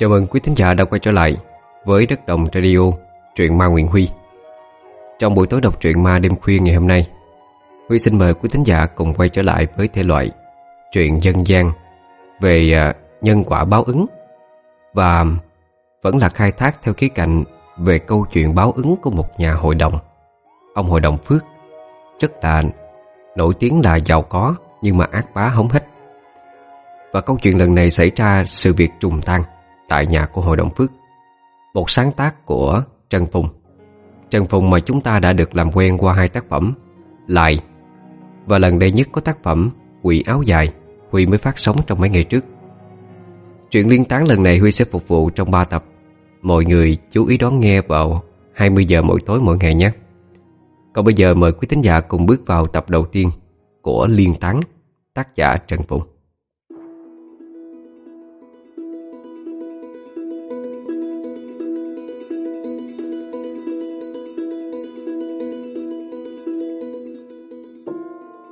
Chào mừng quý thính giả đã quay trở lại với Đất Đồng Radio, truyện ma Nguyễn Huy. Trong buổi tối đọc truyện ma đêm khuya ngày hôm nay, Huy xin mời quý thính giả cùng quay trở lại với thể loại truyện dân gian về à, nhân quả báo ứng và vẫn là khai thác theo khía cạnh về câu chuyện báo ứng của một nhà hội đồng. Ông hội đồng Phước rất là nổi tiếng là giàu có nhưng mà ác bá hống hích. Và câu chuyện lần này xảy ra sự việc trùng tăng tại nhà của Hội đồng Phước. Một sáng tác của Trần Phùng. Trần Phùng mà chúng ta đã được làm quen qua hai tác phẩm Lại và lần đây nhất có tác phẩm Quỷ áo dài Huy mới phát sóng trong mấy ngày trước. Chuyện liên tán lần này Huy sẽ phục vụ trong 3 tập. Mọi người chú ý đón nghe vào 20 giờ mỗi tối mỗi ngày nhé. Còn bây giờ mời quý thính giả cùng bước vào tập đầu tiên của Liên Tán, tác giả Trần Phùng.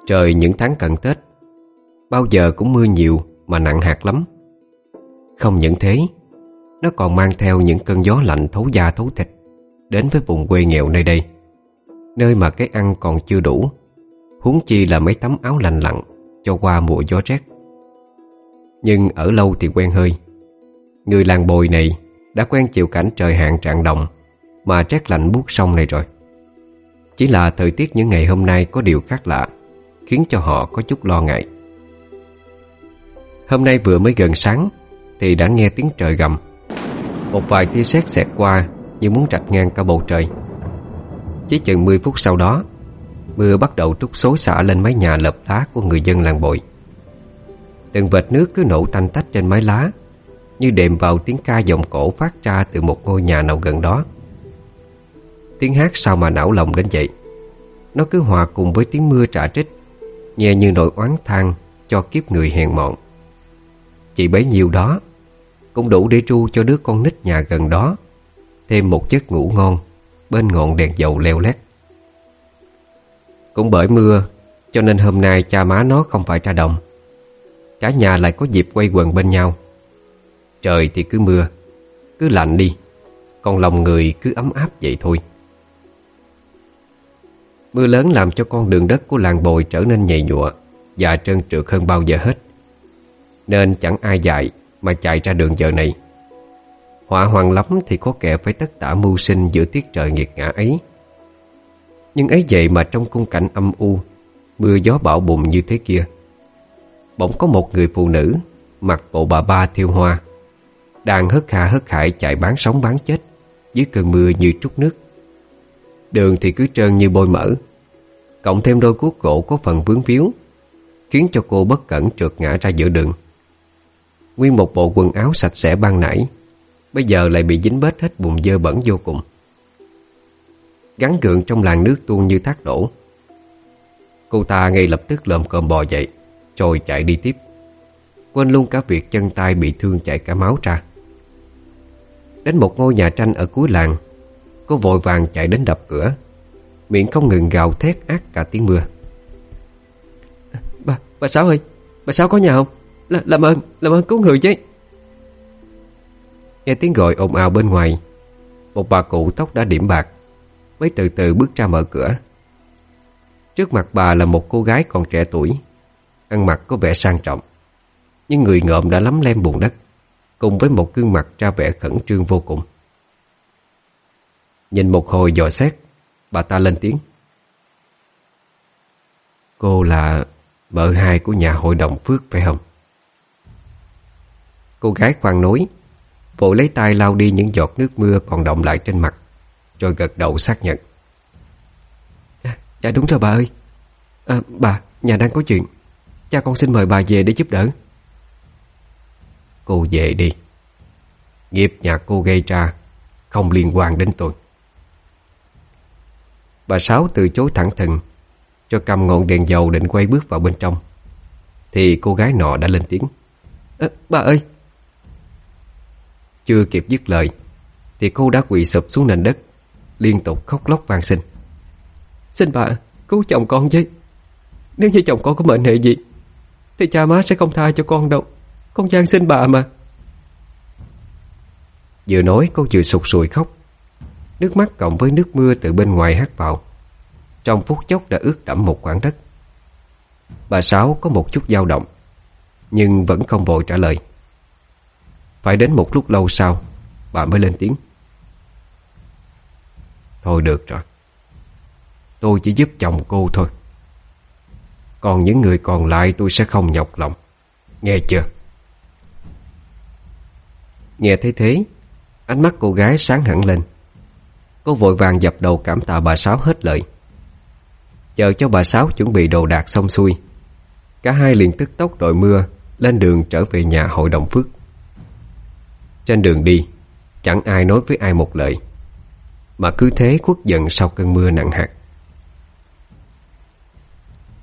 Trời những tháng cận Tết. Bao giờ cũng mưa nhiều mà nặng hạt lắm. Không những thế, Nó còn mang theo những cơn gió lạnh thấu da thấu thịt Đến với vùng quê nghèo nơi đây, Nơi mà cái ăn còn chưa đủ, Huống chi là mấy tấm áo lành lặn Cho qua mùa gió rét. Nhưng ở lâu thì quen hơi. Người làng bồi này Đã quen chịu cảnh trời hạn trạng đồng Mà rét lạnh buốt sông này rồi. Chỉ là thời tiết những ngày hôm nay có điều khác lạ. Khiến cho họ có chút lo ngại. Hôm nay vừa mới gần sáng, Thì đã nghe tiếng trời gầm. Một vài tia sét xẹt qua Như muốn rạch ngang cả bầu trời. Chỉ chừng 10 phút sau đó, Mưa bắt đầu trút xối xả lên mái nhà lợp lá của người dân làng bội. Từng vệt nước cứ nổ tanh tách trên mái lá, Như đệm vào tiếng ca giọng cổ phát ra từ một ngôi nhà nào gần đó. Tiếng hát sao mà não lòng đến vậy? Nó cứ hòa cùng với tiếng mưa trả trích Nghe như nỗi oán than cho kiếp người hèn mọn. Chỉ bấy nhiêu đó, Cũng đủ để tru cho đứa con nít nhà gần đó Thêm một giấc ngủ ngon Bên ngọn đèn dầu leo lét. Cũng bởi mưa, Cho nên hôm nay cha má nó không phải ra đồng. Cả nhà lại có dịp quay quần bên nhau. Trời thì cứ mưa, Cứ lạnh đi, Còn lòng người cứ ấm áp vậy thôi. Mưa lớn làm cho con đường đất của làng bồi trở nên nhầy nhụa Và trơn trượt hơn bao giờ hết. Nên chẳng ai dạy mà chạy ra đường giờ này. Họa hoàng lắm thì có kẻ phải tất tả mưu sinh giữa tiết trời nghiệt ngã ấy. Nhưng ấy vậy mà trong cung cảnh âm u, Mưa gió bão bùng như thế kia, Bỗng có một người phụ nữ Mặc bộ bà ba thiêu hoa, Đang hất hà hất hải chạy bán sống bán chết Dưới cơn mưa như trút nước. Đường thì cứ trơn như bôi mỡ. Cộng thêm đôi cuốc gỗ có phần vướng víu, Khiến cho cô bất cẩn trượt ngã ra giữa đường. Nguyên một bộ quần áo sạch sẽ ban nãy, Bây giờ lại bị dính bết hết bùn dơ bẩn vô cùng. Gắn gượng trong làn nước tuôn như thác đổ. Cô ta ngay lập tức lồm cơm bò dậy Rồi chạy đi tiếp. Quên luôn cả việc chân tay bị thương chảy cả máu ra. Đến một ngôi nhà tranh ở cuối làng Cô vội vàng chạy đến đập cửa. Miệng không ngừng gào thét ác cả tiếng mưa. Bà, bà Sáu ơi Bà Sáu có nhà không? L làm ơn, làm ơn cứu người chứ. Nghe tiếng gọi ồn ào bên ngoài Một bà cụ tóc đã điểm bạc Mới từ từ bước ra mở cửa. Trước mặt bà là một cô gái còn trẻ tuổi Ăn mặc có vẻ sang trọng Nhưng người ngợm đã lắm lem bùn đất Cùng với một gương mặt ra vẻ khẩn trương vô cùng Nhìn một hồi dò xét Bà ta lên tiếng. Cô là vợ hai của nhà hội đồng Phước phải không? Cô gái khoan nối Vội lấy tay lau đi những giọt nước mưa còn động lại trên mặt Rồi gật đầu xác nhận. À, Dạ đúng rồi bà ơi. À, Bà, nhà đang có chuyện. Cha con xin mời bà về để giúp đỡ. Cô về đi. Nghiệp nhà cô gây ra Không liên quan đến tôi. Bà Sáu từ chối thẳng thừng Cho cầm ngọn đèn dầu định quay bước vào bên trong. Thì cô gái nọ đã lên tiếng. À, Bà ơi! Chưa kịp dứt lời Thì cô đã quỳ sụp xuống nền đất Liên tục khóc lóc van xin. Xin bà cứu chồng con chứ. Nếu như chồng con có mệnh hệ gì Thì cha má sẽ không tha cho con đâu. Con gian xin bà mà. Vừa nói cô vừa sụt sùi khóc. Nước mắt cộng với nước mưa từ bên ngoài hát vào. Trong phút chốc đã ướt đẫm một khoảng đất. Bà Sáu có một chút dao động, Nhưng vẫn không vội trả lời. Phải đến một lúc lâu sau, Bà mới lên tiếng. Thôi được rồi. Tôi chỉ giúp chồng cô thôi. Còn những người còn lại tôi sẽ không nhọc lòng. Nghe chưa? Nghe thấy thế, Ánh mắt cô gái sáng hẳn lên. Cô vội vàng dập đầu cảm tạ bà Sáu hết lời. Chờ cho bà Sáu chuẩn bị đồ đạc xong xuôi, Cả hai liền tức tốc đội mưa Lên đường trở về nhà hội đồng phước. Trên đường đi, Chẳng ai nói với ai một lời, Mà cứ thế khuất dần sau cơn mưa nặng hạt.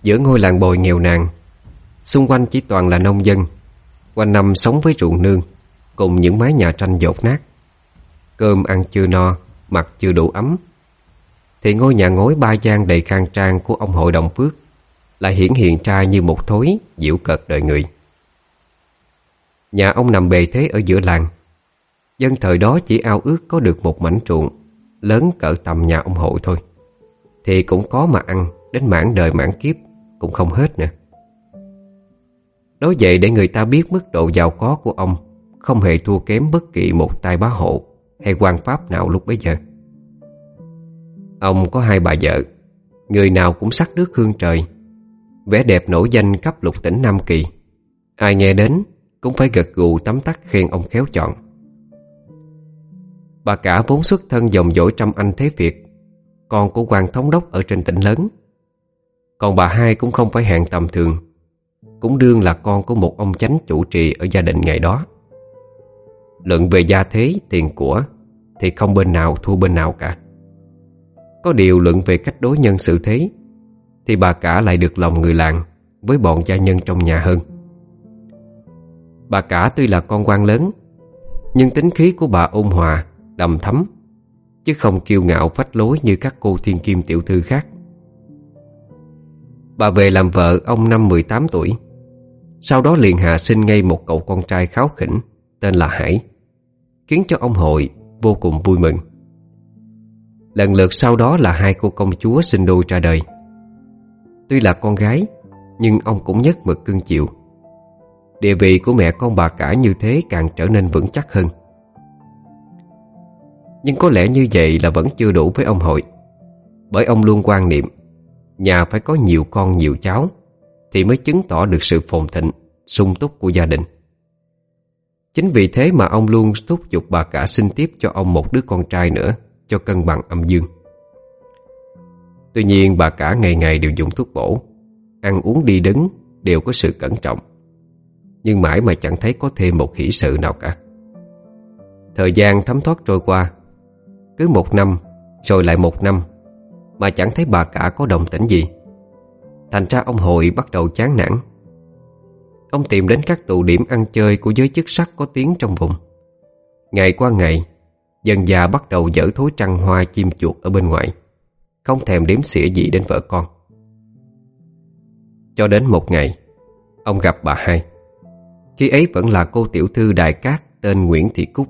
Giữa ngôi làng bồi nghèo nàn, Xung quanh chỉ toàn là nông dân, Quanh năm sống với ruộng nương Cùng những mái nhà tranh dột nát, Cơm ăn chưa no mặt chưa đủ ấm. Thì ngôi nhà ngói ba gian đầy khang trang Của ông hội đồng phước Lại hiển hiện ra như một thối Diệu cợt đời người. Nhà ông nằm bề thế ở giữa làng. Dân thời đó chỉ ao ước có được một mảnh ruộng Lớn cỡ tầm nhà ông hội thôi. Thì cũng có mà ăn, Đến mãn đời mãn kiếp Cũng không hết nữa. Nói vậy để người ta biết mức độ giàu có của ông Không hề thua kém bất kỳ một tay bá hộ. Hay quan pháp nào lúc bấy giờ? Ông có hai bà vợ, Người nào cũng sắc nước hương trời, Vẻ đẹp nổi danh khắp lục tỉnh Nam Kỳ. Ai nghe đến Cũng phải gật gù tấm tắc khen ông khéo chọn. Bà cả vốn xuất thân dòng dõi trăm anh thế Việt Con của quan thống đốc ở trên tỉnh lớn. Còn bà hai cũng không phải hạng tầm thường, Cũng đương là con của một ông chánh chủ trì ở gia đình ngày đó. Luận về gia thế, tiền của Thì không bên nào thua bên nào cả. Có điều luận về cách đối nhân xử thế Thì bà cả lại được lòng người làng Với bọn gia nhân trong nhà hơn. Bà cả tuy là con quan lớn Nhưng tính khí của bà ôn hòa đầm thấm Chứ không kiêu ngạo phách lối như các cô thiên kim tiểu thư khác. Bà về làm vợ ông năm 18 tuổi Sau đó liền hạ sinh ngay một cậu con trai kháo khỉnh Tên là Hải. Khiến cho ông hội vô cùng vui mừng. Lần lượt sau đó là hai cô công chúa sinh đôi ra đời. Tuy là con gái, Nhưng ông cũng nhất mực cưng chịu Địa vị của mẹ con bà cả như thế càng trở nên vững chắc hơn. Nhưng có lẽ như vậy là vẫn chưa đủ với ông hội. Bởi ông luôn quan niệm, Nhà phải có nhiều con nhiều cháu Thì mới chứng tỏ được sự phồn thịnh, sung túc của gia đình. Chính vì thế mà ông luôn thúc giục bà cả sinh tiếp cho ông một đứa con trai nữa, Cho cân bằng âm dương. Tuy nhiên, bà cả ngày ngày đều dùng thuốc bổ, Ăn uống đi đứng đều có sự cẩn trọng. Nhưng mãi mà chẳng thấy có thêm một hỷ sự nào cả. Thời gian thấm thoát trôi qua, cứ một năm, Rồi lại một năm, Mà chẳng thấy bà cả có đồng tĩnh gì. Thành ra ông hội bắt đầu chán nản. Ông tìm đến các tụ điểm ăn chơi Của giới chức sắc có tiếng trong vùng. Ngày qua ngày, Dần già bắt đầu dở thối trăng hoa chim chuột ở bên ngoài, Không thèm đếm xỉa gì đến vợ con. Cho đến một ngày, Ông gặp bà hai. Khi ấy vẫn là cô tiểu thư đại cát Tên Nguyễn Thị Cúc.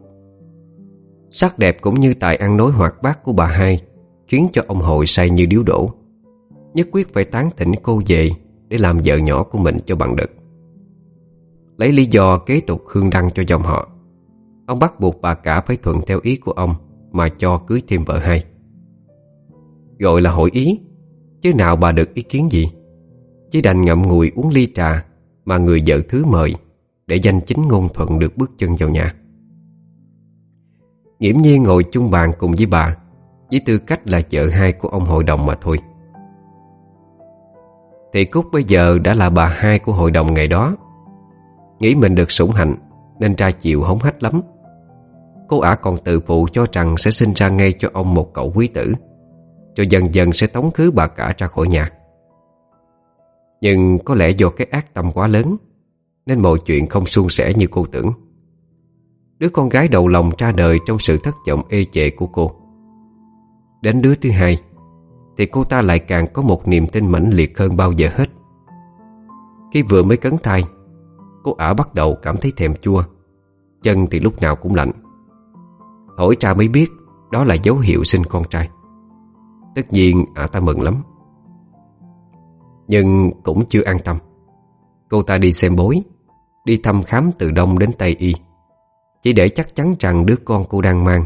Sắc đẹp cũng như tài ăn nói hoạt bát của bà hai Khiến cho ông hội say như điếu đổ, Nhất quyết phải tán tỉnh cô về Để làm vợ nhỏ của mình cho bằng được. Lấy lý do kế tục hương đăng cho dòng họ. Ông bắt buộc bà cả phải thuận theo ý của ông Mà cho cưới thêm vợ hai. Gọi là hội ý, Chứ nào bà được ý kiến gì? Chỉ đành ngậm ngùi uống ly trà Mà người vợ thứ mời Để danh chính ngôn thuận được bước chân vào nhà. Nghiễm nhiên ngồi chung bàn cùng với bà, Với tư cách là vợ hai của ông hội đồng mà thôi. Thị Cúc bây giờ đã là bà hai của hội đồng ngày đó. Nghĩ mình được sủng hạnh, Nên trai chịu hống hách lắm. Cô ả còn tự phụ cho rằng Sẽ sinh ra ngay cho ông một cậu quý tử, Cho dần dần sẽ tống khứ bà cả ra khỏi nhà. Nhưng có lẽ do cái ác tâm quá lớn, Nên mọi chuyện không suôn sẻ như cô tưởng. Đứa con gái đầu lòng ra đời trong sự thất vọng ê chệ của cô. Đến đứa thứ hai, Thì cô ta lại càng có một niềm tin mãnh liệt hơn bao giờ hết. Khi vừa mới cấn thai Cô ả bắt đầu cảm thấy thèm chua. Chân thì lúc nào cũng lạnh. Hỏi cha mới biết Đó là dấu hiệu sinh con trai. Tất nhiên ả ta mừng lắm. Nhưng cũng chưa an tâm. Cô ta đi xem bối Đi thăm khám từ Đông đến Tây Y. Chỉ để chắc chắn rằng đứa con cô đang mang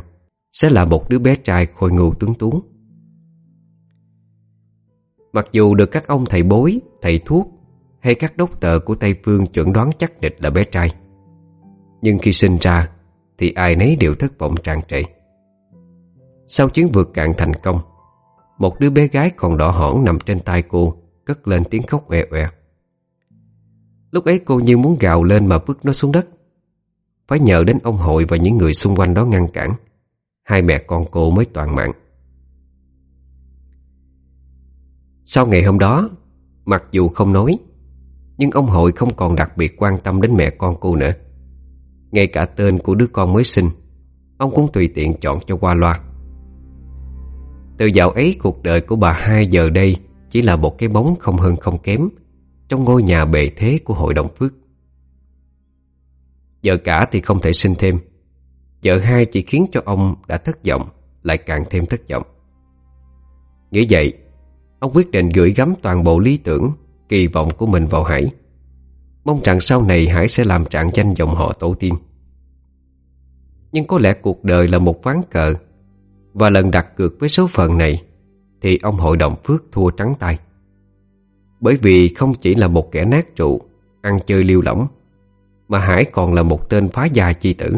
Sẽ là một đứa bé trai khôi ngưu tuấn tú. Mặc dù được các ông thầy bối, thầy thuốc hay các đốc tờ của Tây Phương chuẩn đoán chắc địch là bé trai. Nhưng khi sinh ra, Thì ai nấy đều thất vọng tràn trề. Sau chuyến vượt cạn thành công, Một đứa bé gái còn đỏ hỏn nằm trên tay cô Cất lên tiếng khóc oe oe. Lúc ấy cô như muốn gào lên mà vứt nó xuống đất. Phải nhờ đến ông hội và những người xung quanh đó ngăn cản, Hai mẹ con cô mới toàn mạng. Sau ngày hôm đó, Mặc dù không nói nhưng ông hội không còn đặc biệt quan tâm đến mẹ con cô nữa Ngay cả tên của đứa con mới sinh Ông cũng tùy tiện chọn cho qua loa Từ dạo ấy cuộc đời của bà hai giờ đây Chỉ là một cái bóng không hơn không kém trong ngôi nhà bề thế của hội đồng phước. Vợ cả thì không thể sinh thêm, vợ hai chỉ khiến cho ông đã thất vọng, lại càng thêm thất vọng. Nghĩ vậy, ông quyết định gửi gắm toàn bộ lý tưởng, kỳ vọng của mình vào Hải. Mong rằng sau này Hải sẽ làm trạng danh dòng họ tổ tiên. Nhưng có lẽ cuộc đời là một ván cờ, và lần đặt cược với số phận này, thì ông hội đồng phước thua trắng tay. Bởi vì không chỉ là một kẻ nát trụ Ăn chơi liêu lỏng Mà Hải còn là một tên phá gia chi tử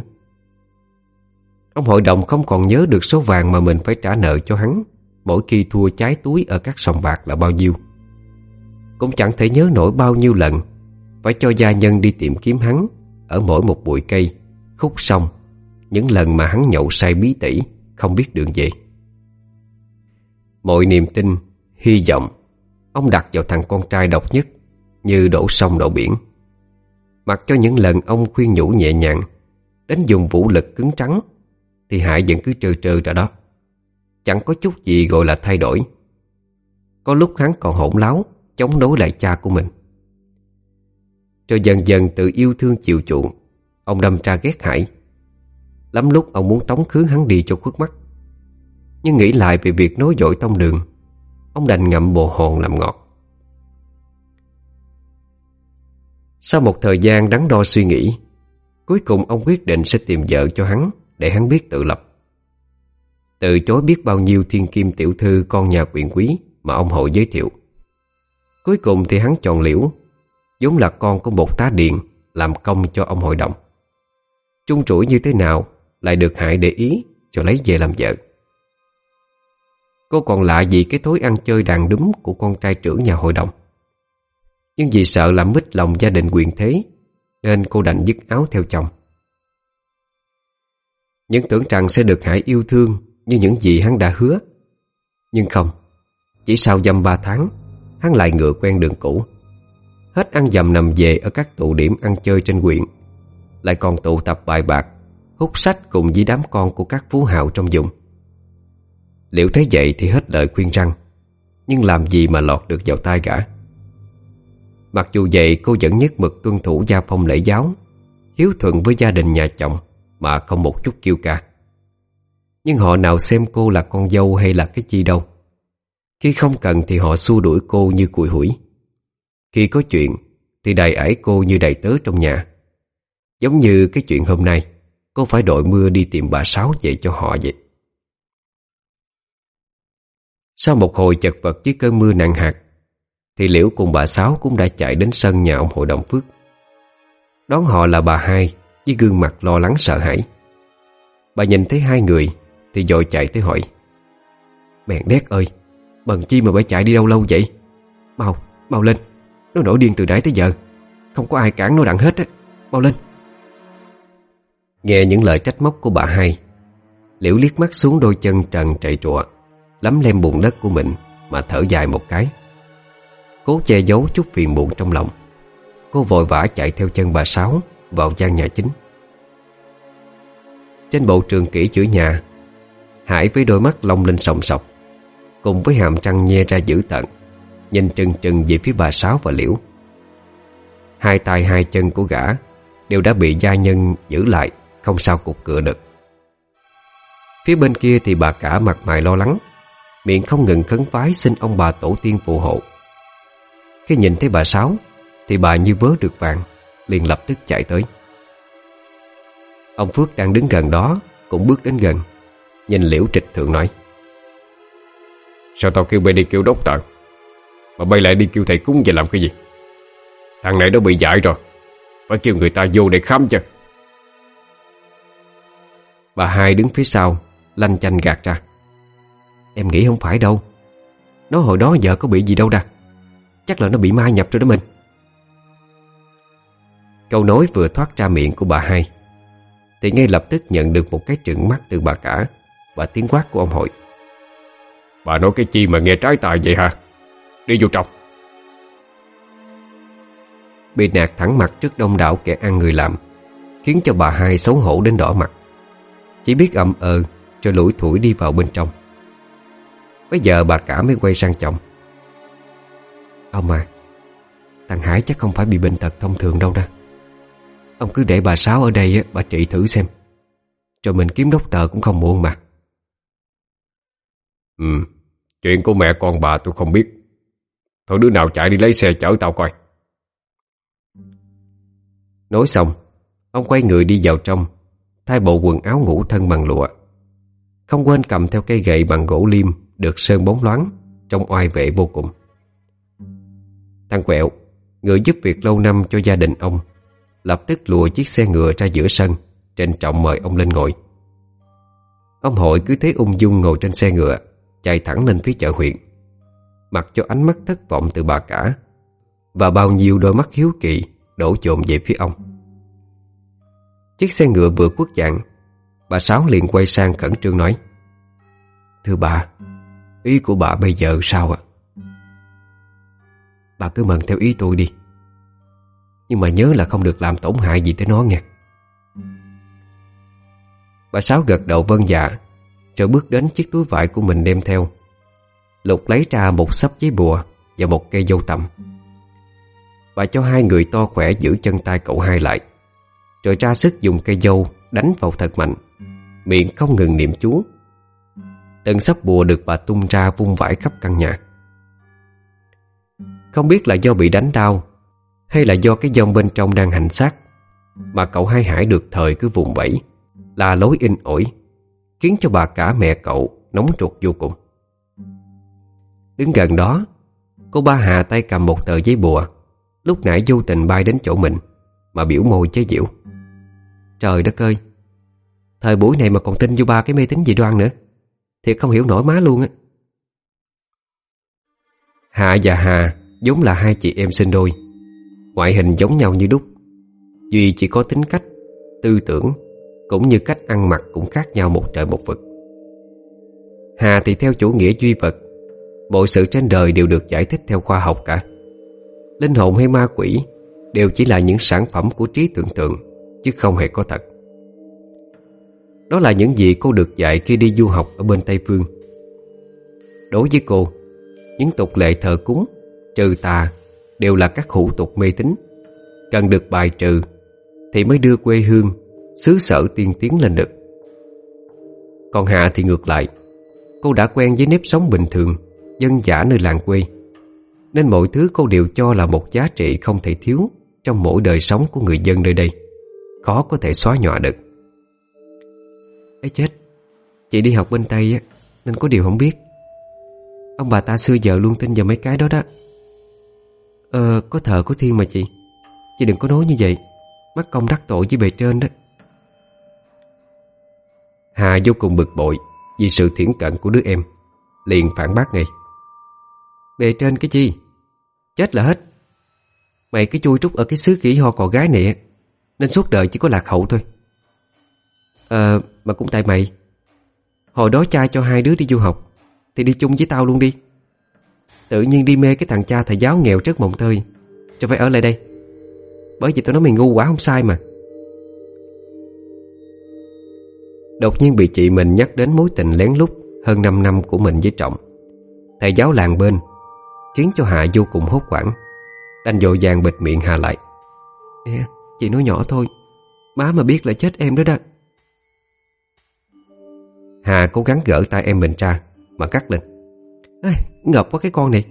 Ông hội đồng không còn nhớ được số vàng mà mình phải trả nợ cho hắn Mỗi khi thua trái túi ở các sòng bạc là bao nhiêu cũng chẳng thể nhớ nổi bao nhiêu lần. Phải cho gia nhân đi tìm kiếm hắn Ở mỗi một bụi cây, khúc sông Những lần mà hắn nhậu say bí tỉ Không biết đường về. Mọi niềm tin, hy vọng Ông đặt vào thằng con trai độc nhất Như đổ sông đổ biển. Mặc cho những lần ông khuyên nhủ nhẹ nhàng Đến dùng vũ lực cứng trắng Thì Hải vẫn cứ trơ trơ ra đó. Chẳng có chút gì gọi là thay đổi. Có lúc hắn còn hỗn láo Chống đối lại cha của mình. Rồi dần dần tự yêu thương chịu chuộng, Ông đâm ra ghét Hải Lắm lúc ông muốn tống khứ hắn đi cho khuất mắt. Nhưng nghĩ lại về việc nối dội tông đường, Ông đành ngậm bồ hồn làm ngọt. Sau một thời gian đắn đo suy nghĩ, Cuối cùng ông quyết định sẽ tìm vợ cho hắn Để hắn biết tự lập. Từ chối biết bao nhiêu thiên kim tiểu thư Con nhà quyền quý Mà ông hội giới thiệu. Cuối cùng thì hắn chọn liễu, vốn là con của một tá điện Làm công cho ông hội đồng. Trung trũi như thế nào Lại được hại để ý Cho lấy về làm vợ. Cô còn lạ gì cái thối ăn chơi đàn đúng Của con trai trưởng nhà hội đồng. Nhưng vì sợ làm mít lòng gia đình quyền thế, Nên cô đành dứt áo theo chồng. Những tưởng rằng sẽ được Hải yêu thương Như những gì hắn đã hứa. Nhưng không, Chỉ sau dăm ba tháng Hắn lại ngựa quen đường cũ. Hết ăn dầm nằm về ở các tụ điểm ăn chơi trên huyện Lại còn tụ tập bài bạc, Hút sách cùng với đám con của các phú hào trong vùng. Liễu thấy vậy thì hết lời khuyên răng, Nhưng làm gì mà lọt được vào tai gã. Mặc dù vậy, cô vẫn nhất mực tuân thủ gia phong lễ giáo, Hiếu thuận với gia đình nhà chồng Mà không một chút kiêu ca. Nhưng họ nào xem cô là con dâu hay là cái chi đâu khi không cần thì họ xua đuổi cô như cùi hủi. Khi có chuyện, thì đầy ải cô như đầy tớ trong nhà. Giống như cái chuyện hôm nay Cô phải đội mưa đi tìm bà Sáu về cho họ vậy? Sau một hồi chật vật với cơn mưa nặng hạt, Thì Liễu cùng bà Sáu cũng đã chạy đến sân nhà ông hội đồng Phước. Đón họ là bà hai, Với gương mặt lo lắng sợ hãi. Bà nhìn thấy hai người, Thì dội chạy tới hỏi, Mẹ đét ơi Bần chi mà phải chạy đi đâu lâu vậy? Mau, mau lên. Nó nổi điên từ nãy tới giờ. Không có ai cản nó đặng hết á. Mau lên. Nghe những lời trách móc của bà hai Liễu liếc mắt xuống đôi chân trần chạy trụa Lắm lem bùn đất của mình Mà thở dài một cái. Cố che giấu chút phiền muộn trong lòng. Cô vội vã chạy theo chân bà Sáu Vào gian nhà chính. Trên bộ trường kỹ chữa nhà Hải với đôi mắt long lên sòng sọc. Cùng với hàm trăng nhe ra dữ tận Nhìn trừng trừng về phía bà Sáu và Liễu. Hai tay hai chân của gã Đều đã bị gia nhân giữ lại, Không sao cục cửa được. Phía bên kia thì bà cả mặt mày lo lắng, Miệng không ngừng khấn vái xin ông bà tổ tiên phù hộ. Khi nhìn thấy bà Sáu, Thì bà như vớ được vàng, Liền lập tức chạy tới. Ông Phước đang đứng gần đó, Cũng bước đến gần, Nhìn liễu trịch thượng nói Sao tao kêu bay đi kêu đốc tợ Mà bay lại đi kêu thầy cúng về làm cái gì? Thằng này nó bị dại rồi. Phải kêu người ta vô để khám chứ. Bà hai đứng phía sau, Lanh chanh gạt ra. Em nghĩ không phải đâu. Nó hồi đó giờ có bị gì đâu ra Chắc là nó bị ma nhập rồi đó mình. Câu nói vừa thoát ra miệng của bà hai, Thì ngay lập tức nhận được một cái trừng mắt từ bà cả Và tiếng quát của ông hội. Bà nói cái chi mà nghe trái tài vậy hả? Đi vô trong. Bị nạt thẳng mặt trước đông đảo kẻ ăn người làm, Khiến cho bà hai xấu hổ đến đỏ mặt. Chỉ biết ậm ờ Cho lủi thủi đi vào bên trong. Bây giờ bà cả mới quay sang chồng. Ông à Thằng Hải chắc không phải bị bệnh tật thông thường đâu đó. Ông cứ để bà Sáu ở đây Bà trị thử xem. Rồi mình kiếm đốc tờ cũng không muộn mà. Ừ Chuyện của mẹ con bà tôi không biết. Thôi đứa nào chạy đi lấy xe chở tao coi. Nói xong, Ông quay người đi vào trong, Thay bộ quần áo ngủ thân bằng lụa. Không quên cầm theo cây gậy bằng gỗ liêm Được sơn bóng loáng, trông oai vệ vô cùng. Thằng Quẹo, Người giúp việc lâu năm cho gia đình ông, Lập tức lùa chiếc xe ngựa ra giữa sân, Trịnh trọng mời ông lên ngồi. Ông hội cứ thế ung dung ngồi trên xe ngựa. Chạy thẳng lên phía chợ huyện. Mặc cho ánh mắt thất vọng từ bà cả, Và bao nhiêu đôi mắt hiếu kỳ Đổ trộm về phía ông. Chiếc xe ngựa vừa quất dạng, Bà Sáu liền quay sang khẩn trương nói, Thưa bà, Ý của bà bây giờ sao ạ? Bà cứ mần theo ý tôi đi, Nhưng mà nhớ là không được làm tổn hại gì tới nó nha Bà Sáu gật đầu vân dạ rồi bước đến chiếc túi vải của mình đem theo. Lục lấy ra một sấp giấy bùa Và một cây dâu tằm Bà cho hai người to khỏe giữ chân tay cậu hai lại, Rồi ra sức dùng cây dâu Đánh vào thật mạnh, Miệng không ngừng niệm chú Từng sấp bùa được bà tung ra vung vãi khắp căn nhà. Không biết là do bị đánh đau Hay là do cái dông bên trong đang hành xác Mà cậu hai hải được thời cứ vùng vẫy Là lối in ổi Khiến cho bà cả mẹ cậu nóng ruột vô cùng. Đứng gần đó Cô ba Hà tay cầm một tờ giấy bùa. Lúc nãy vô tình bay đến chỗ mình Mà biểu môi chế diệu Trời đất ơi Thời buổi này mà còn tin vô ba cái mê tín dị đoan nữa. Thiệt không hiểu nổi má luôn á. Hạ và Hà giống là hai chị em sinh đôi. Ngoại hình giống nhau như đúc. Duy chỉ có tính cách, tư tưởng cũng như cách ăn mặc cũng khác nhau một trời một vực. Hà thì theo chủ nghĩa duy vật, Mọi sự trên đời đều được giải thích theo khoa học cả. Linh hồn hay ma quỷ Đều chỉ là những sản phẩm của trí tưởng tượng, Chứ không hề có thật. Đó là những gì cô được dạy khi đi du học ở bên Tây Phương. Đối với cô, Những tục lệ thờ cúng, Trừ tà Đều là các hủ tục mê tín. Cần được bài trừ Thì mới đưa quê hương Xứ sở tiên tiến lên được. Còn Hạ thì ngược lại, Cô đã quen với nếp sống bình thường, Dân giả nơi làng quê, nên mọi thứ cô đều cho là một giá trị không thể thiếu Trong mỗi đời sống của người dân nơi đây, Khó có thể xóa nhòa được. Ấy chết, Chị đi học bên Tây á, Nên có điều không biết. Ông bà ta xưa giờ luôn tin vào mấy cái đó đó. Ờ có thờ có thiên mà chị Chị đừng có nói như vậy, Mắc công đắc tội với bề trên đó. Hà vô cùng bực bội Vì sự thiển cận của đứa em. Liền phản bác ngay. Bề trên cái chi? Chết là hết. Mày cứ chui trúc ở cái xứ kỹ ho cò gái này Nên suốt đời chỉ có lạc hậu thôi. Ờ mà cũng tại mày. Hồi đó cha cho hai đứa đi du học, Thì đi chung với tao luôn đi. Tự nhiên đi mê cái thằng cha thầy giáo nghèo trước mộng tơi, Cho phải ở lại đây. Bởi vì tao nói mày ngu quá không sai mà. Đột nhiên bị chị mình nhắc đến mối tình lén lút Hơn 5 năm của mình với Trọng. Thầy giáo làng bên Khiến cho Hạ vô cùng hốt hoảng Đành vội vàng bịt miệng Hà lại. Nè, chị nói nhỏ thôi Má mà biết là chết em đó đó. Hà cố gắng gỡ tay em mình ra Mà cắt lên. Ê, Ngợp quá cái con này.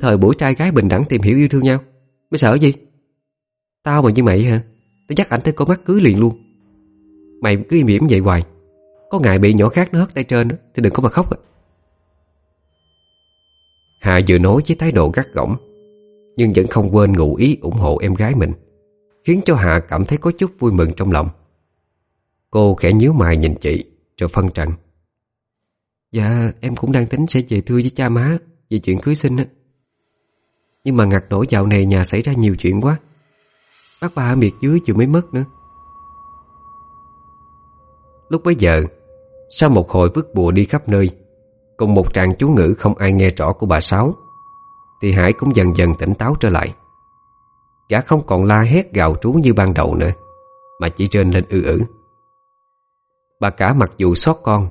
Thời buổi trai gái bình đẳng tìm hiểu yêu thương nhau Mày sợ gì? Tao mà như mày hả? Tao dắt ảnh tới có mắt cưới liền luôn. Mày cứ im ỉm vậy hoài. Có ngày bị nhỏ khác nó hất tay trên Thì đừng có mà khóc à. Hà vừa nói với thái độ gắt gỏng, Nhưng vẫn không quên ngụ ý ủng hộ em gái mình, Khiến cho Hà cảm thấy có chút vui mừng trong lòng. Cô khẽ nhíu mày nhìn chị, Rồi phân trần. Dạ em cũng đang tính sẽ về thưa với cha má Về chuyện cưới sinh á. Nhưng mà ngặt nổi dạo này nhà xảy ra nhiều chuyện quá. Bác ba ở miệt dưới chưa mới mất nữa. Lúc bấy giờ, Sau một hồi vứt bùa đi khắp nơi, Cùng một tràng chú ngữ không ai nghe rõ của bà Sáu, Thì Hải cũng dần dần tỉnh táo trở lại Gã không còn la hét gào trú như ban đầu nữa, Mà chỉ rên lên ư ử Bà cả mặc dù xót con,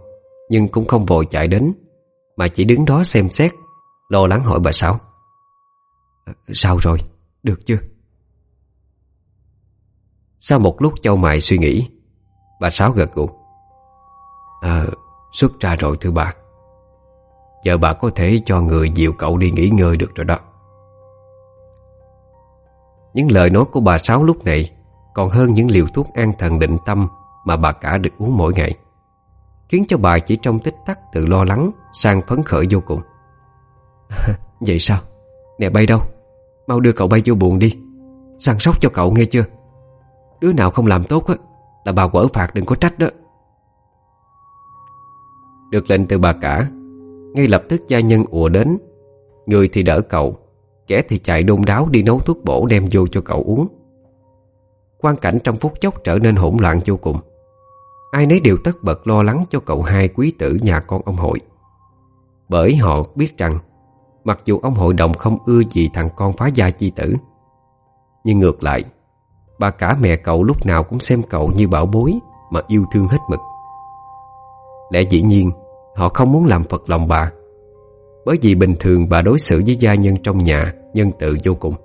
Nhưng cũng không vội chạy đến, Mà chỉ đứng đó xem xét, Lo lắng hỏi bà Sáu ờ, Sao rồi? Được chưa? Sau một lúc châu mại suy nghĩ, Bà Sáu gật gù À, xuất ra rồi thưa bà Giờ bà có thể cho người dìu cậu đi nghỉ ngơi được rồi đó Những lời nói của bà Sáu lúc này Còn hơn những liều thuốc an thần định tâm Mà bà cả được uống mỗi ngày Khiến cho bà chỉ trong tích tắc từ lo lắng Sang phấn khởi vô cùng Vậy sao? Nè bay đâu? Mau đưa cậu bay vô buồn đi Săn sóc cho cậu nghe chưa? Đứa nào không làm tốt á Là bà quở phạt đừng có trách đó được lệnh từ bà cả. Ngay lập tức gia nhân ùa đến. Người thì đỡ cậu, Kẻ thì chạy đôn đáo đi nấu thuốc bổ đem vô cho cậu uống. Quan cảnh trong phút chốc trở nên hỗn loạn vô cùng. Ai nấy đều tất bật lo lắng cho cậu hai quý tử nhà con ông hội. Bởi họ biết rằng, Mặc dù ông hội đồng không ưa gì thằng con phá gia chi tử, Nhưng ngược lại, Bà cả mẹ cậu lúc nào cũng xem cậu như bảo bối Mà yêu thương hết mực. Lẽ dĩ nhiên Họ không muốn làm phật lòng bà. Bởi vì bình thường bà đối xử với gia nhân trong nhà, Nhân tự vô cùng.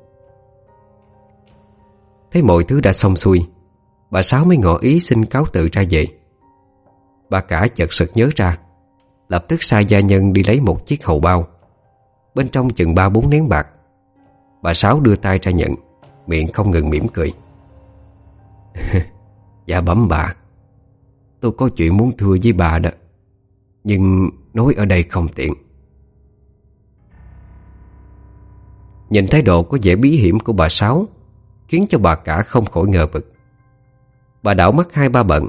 Thấy mọi thứ đã xong xuôi. Bà Sáu mới ngỏ ý xin cáo tự ra về. Bà cả chợt sực nhớ ra, Lập tức sai gia nhân đi lấy một chiếc hầu bao. Bên trong chừng ba bốn nén bạc. Bà Sáu đưa tay ra nhận, Miệng không ngừng mỉm cười. Dạ bấm bà, Tôi có chuyện muốn thưa với bà đó. Nhưng nói ở đây không tiện. Nhìn thái độ có vẻ bí hiểm của bà Sáu, Khiến cho bà cả không khỏi ngờ vực. Bà đảo mắt hai ba bận,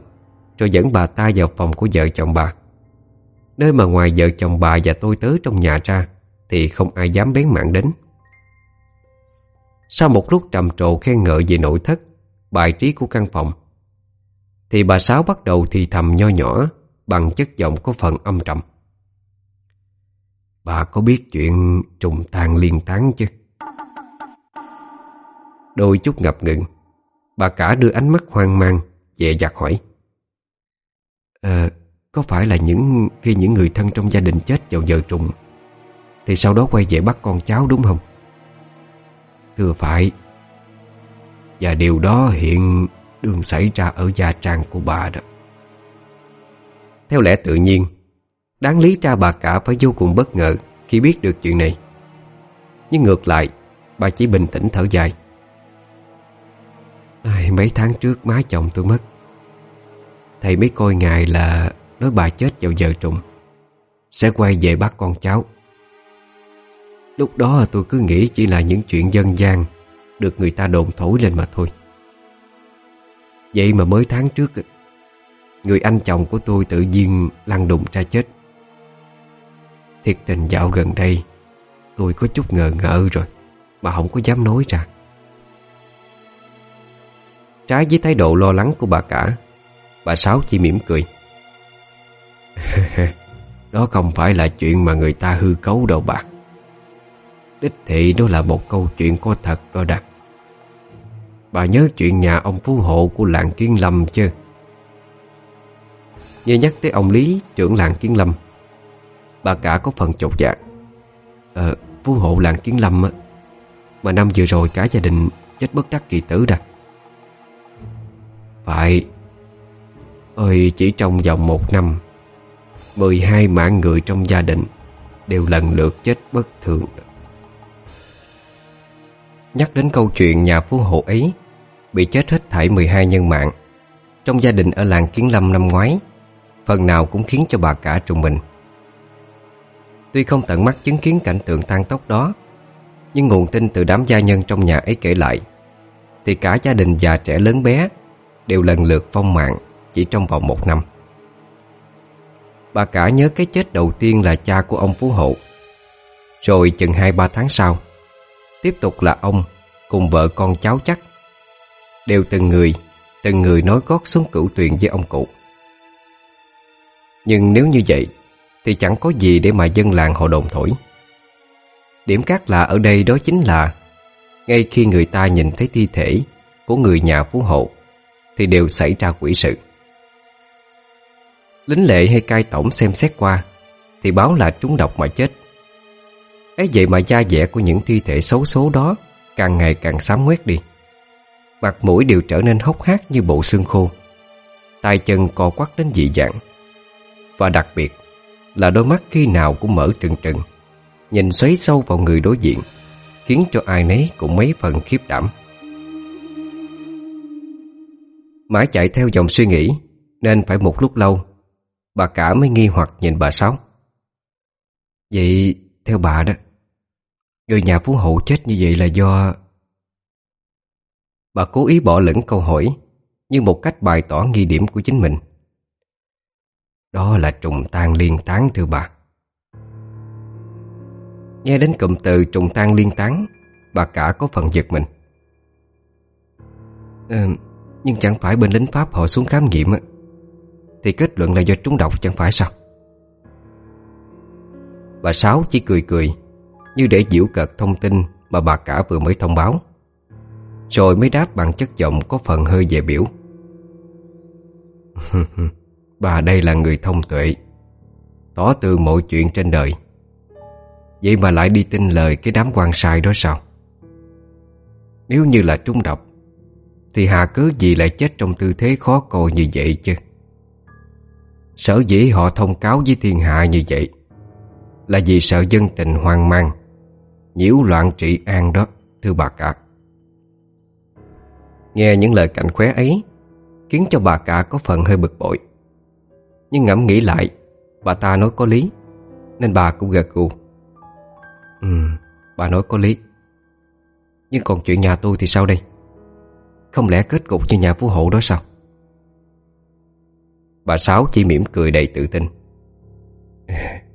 Rồi dẫn bà ta vào phòng của vợ chồng bà. Nơi mà ngoài vợ chồng bà và tôi tớ trong nhà ra, Thì không ai dám bén mạng đến. Sau một lúc trầm trồ khen ngợi về nội thất, Bài trí của căn phòng, Thì bà Sáu bắt đầu thì thầm nho nhỏ. Bằng chất giọng có phần âm trầm Bà có biết chuyện trùng tàn liên tán chứ? Đôi chút ngập ngừng Bà cả đưa ánh mắt hoang mang Dè dặt hỏi à, Có phải là những khi những người thân trong gia đình chết vào giờ trùng Thì sau đó quay về bắt con cháu đúng không? Thưa phải Và điều đó hiện đương xảy ra ở gia trang của bà đó theo lẽ tự nhiên Đáng lý cha bà cả phải vô cùng bất ngờ Khi biết được chuyện này. Nhưng ngược lại Bà chỉ bình tĩnh thở dài. Ai, Mấy tháng trước má chồng tôi mất. Thầy mới coi ngài là Nói bà chết vào giờ trùng Sẽ quay về bắt con cháu. Lúc đó tôi cứ nghĩ chỉ là những chuyện dân gian Được người ta đồn thổi lên mà thôi. Vậy mà mới tháng trước Người anh chồng của tôi tự nhiên lăn đùng ra chết. Thiệt tình dạo gần đây, Tôi có chút ngờ ngợ rồi, Mà không có dám nói ra. Trái với thái độ lo lắng của bà cả, Bà Sáu chỉ mỉm cười. Đó không phải là chuyện mà người ta hư cấu đâu bà. Đích thị đó là một câu chuyện có thật đó đặt Bà nhớ chuyện nhà ông phú hộ của làng Kiến Lâm chứ? Nghe nhắc tới ông Lý trưởng làng Kiến Lâm Bà cả có phần chột dạ. Ờ, phú hộ làng Kiến Lâm á Mà năm vừa rồi cả gia đình chết bất đắc kỳ tử ra Phải. Ơi chỉ trong vòng một năm 12 mạng người trong gia đình Đều lần lượt chết bất thường. Nhắc đến câu chuyện nhà phú hộ ấy Bị chết hết thảy 12 nhân mạng Trong gia đình ở làng Kiến Lâm năm ngoái Phần nào cũng khiến cho bà cả trùng mình. Tuy không tận mắt chứng kiến cảnh tượng than tóc đó, Nhưng nguồn tin từ đám gia nhân trong nhà ấy kể lại, Thì cả gia đình già trẻ lớn bé Đều lần lượt phong mạng Chỉ trong vòng một năm. Bà cả nhớ cái chết đầu tiên là cha của ông Phú Hộ Rồi chừng 2-3 tháng sau, Tiếp tục là ông Cùng vợ con cháu chắc, Đều từng người Từng người nói gót xuống cửu tuyền với ông cụ. Nhưng nếu như vậy, Thì chẳng có gì để mà dân làng họ đồn thổi. Điểm khác lạ ở đây đó chính là, Ngay khi người ta nhìn thấy thi thể Của người nhà phú hộ, Thì đều xảy ra quỷ sự. Lính lệ hay cai tổng xem xét qua, Thì báo là trúng độc mà chết. Ấy vậy mà da dẻ của những thi thể xấu số đó Càng ngày càng xám quét đi. Mặt mũi đều trở nên hốc hác như bộ xương khô, tay chân co quắt đến dị dạng. Và đặc biệt là đôi mắt khi nào cũng mở trừng trừng, Nhìn xoáy sâu vào người đối diện, Khiến cho ai nấy cũng mấy phần khiếp đảm. Mãi chạy theo dòng suy nghĩ, Nên phải một lúc lâu, Bà cả mới nghi hoặc nhìn bà Sáu. Vậy theo bà đó, Người nhà phú hộ chết như vậy là do Bà cố ý bỏ lửng câu hỏi Như một cách bày tỏ nghi điểm của chính mình. Đó là trùng tan liên tán thưa bà. Nghe đến cụm từ trùng tan liên tán Bà cả có phần giật mình. Ừ, Nhưng chẳng phải bên lính Pháp họ xuống khám nghiệm Thì kết luận là do trúng độc chẳng phải sao? Bà Sáu chỉ cười cười Như để diễu cợt thông tin Mà bà cả vừa mới thông báo. Rồi mới đáp bằng chất giọng Có phần hơi dè biểu. Bà đây là người thông tuệ, Tỏ tường mọi chuyện trên đời. Vậy mà lại đi tin lời Cái đám quan sai đó sao? Nếu như là trúng độc, Thì hà cớ gì lại chết Trong tư thế khó coi như vậy chứ? Sở dĩ họ thông cáo với thiên hạ như vậy Là vì sợ dân tình hoang mang, Nhiễu loạn trị an đó, Thưa bà cả. Nghe những lời cảnh khóe ấy, Khiến cho bà cả có phần hơi bực bội. Nhưng ngẫm nghĩ lại Bà ta nói có lý Nên bà cũng gật gù. Ừ, bà nói có lý. Nhưng còn chuyện nhà tôi thì sao đây? Không lẽ kết cục như nhà phú hộ đó sao? Bà Sáu chỉ mỉm cười đầy tự tin.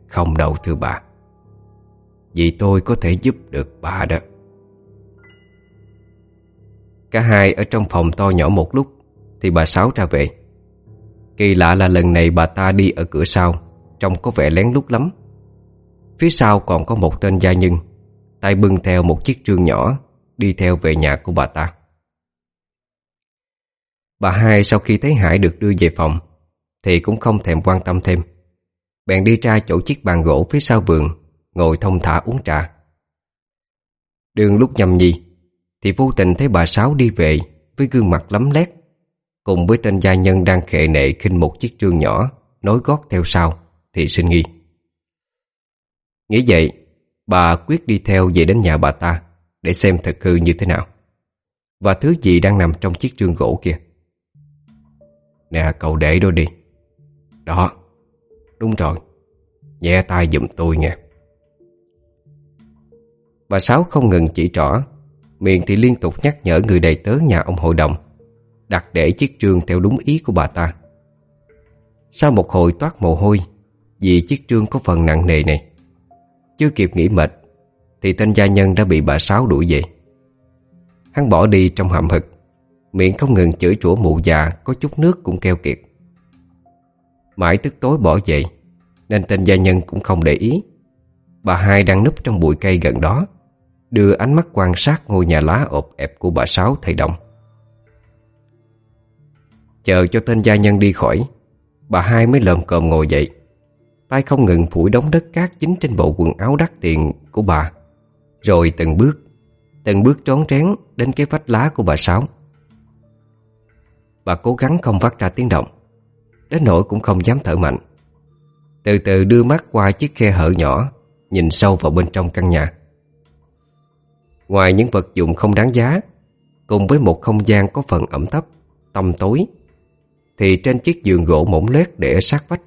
Không đâu thưa bà. Vì tôi có thể giúp được bà đó. Cả hai ở trong phòng to nhỏ một lúc Thì bà Sáu ra về. Kỳ lạ là lần này bà ta đi ở cửa sau, Trông có vẻ lén lút lắm. Phía sau còn có một tên gia nhân, tay bưng theo một chiếc trương nhỏ, Đi theo về nhà của bà ta. Bà hai sau khi thấy Hải được đưa về phòng, Thì cũng không thèm quan tâm thêm. Bèn đi ra chỗ chiếc bàn gỗ phía sau vườn, Ngồi thông thả uống trà. Đường lúc nhầm nhi Thì vô tình thấy bà Sáu đi về Với gương mặt lấm lét Cùng với tên gia nhân đang khệ nệ khinh một chiếc trương nhỏ, Nối gót theo sau Thì sinh nghi. Nghĩ vậy, Bà quyết đi theo về đến nhà bà ta, Để xem thật hư như thế nào. Và thứ gì đang nằm trong chiếc trương gỗ kia? Nè, cậu để đó đi. Đó, Đúng rồi. Nhẹ tay giùm tôi nghe. Bà Sáu không ngừng chỉ trỏ, Miệng thì liên tục nhắc nhở người đầy tớ nhà ông hội đồng. Đặt để chiếc trương theo đúng ý của bà ta. Sau một hồi toát mồ hôi, Vì chiếc trương có phần nặng nề này, chưa kịp nghỉ mệt, Thì tên gia nhân đã bị bà Sáu đuổi về. Hắn bỏ đi trong hậm hực, Miệng không ngừng chửi chủa mụ già Có chút nước cũng keo kiệt. Mãi tức tối bỏ về, Nên tên gia nhân cũng không để ý. Bà hai đang núp trong bụi cây gần đó, Đưa ánh mắt quan sát ngôi nhà lá ộp ẹp của bà Sáu thầy động. Chờ cho tên gia nhân đi khỏi. Bà hai mới lợm cơm ngồi dậy. Tay không ngừng phủi đống đất cát dính trên bộ quần áo đắt tiền của bà. Rồi từng bước Từng bước trón trén đến cái vách lá của bà Sáu. Bà cố gắng không phát ra tiếng động, Đến nỗi cũng không dám thở mạnh. Từ từ đưa mắt qua chiếc khe hở nhỏ, Nhìn sâu vào bên trong căn nhà. Ngoài những vật dụng không đáng giá, Cùng với một không gian có phần ẩm thấp, Tăm tối thì trên chiếc giường gỗ mỏng lét để sát vách.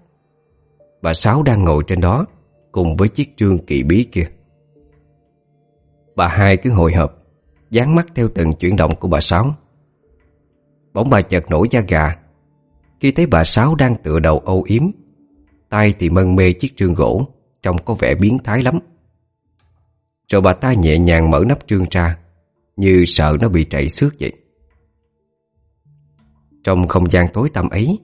Bà Sáu đang ngồi trên đó Cùng với chiếc trương kỳ bí kia. Bà hai cứ hồi hộp, Dán mắt theo từng chuyển động của bà Sáu. Bỗng bà chợt nổi da gà. Khi thấy bà Sáu đang tựa đầu âu yếm, tay thì mân mê chiếc trương gỗ, Trông có vẻ biến thái lắm. Rồi bà ta nhẹ nhàng mở nắp trương ra, Như sợ nó bị chảy xước vậy. Trong không gian tối tăm ấy.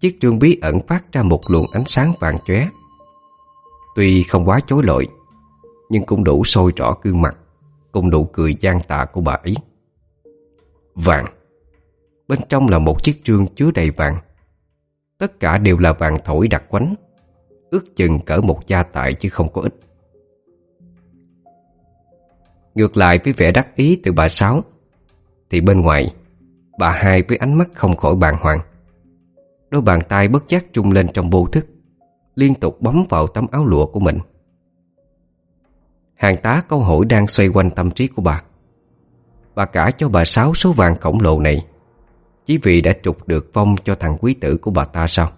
Chiếc trương bí ẩn phát ra một luồng ánh sáng vàng chóe. Tuy không quá chối lội Nhưng cũng đủ sôi rõ gương mặt Cùng đủ cười gian tạ của bà ấy. Vàng. Bên trong là một chiếc trương chứa đầy vàng. Tất cả đều là vàng thổi đặc quánh, Ước chừng cỡ một gia tài chứ không có ít. Ngược lại với vẻ đắc ý từ bà Sáu, Thì bên ngoài Bà hai với ánh mắt không khỏi bàng hoàng. Đôi bàn tay bất giác trung lên trong vô thức, Liên tục bấm vào tấm áo lụa của mình. Hàng tá câu hỏi đang xoay quanh tâm trí của bà. Bà cả cho bà Sáu số vàng khổng lồ này, Chỉ vì đã trục được phong cho thằng quý tử của bà ta sao?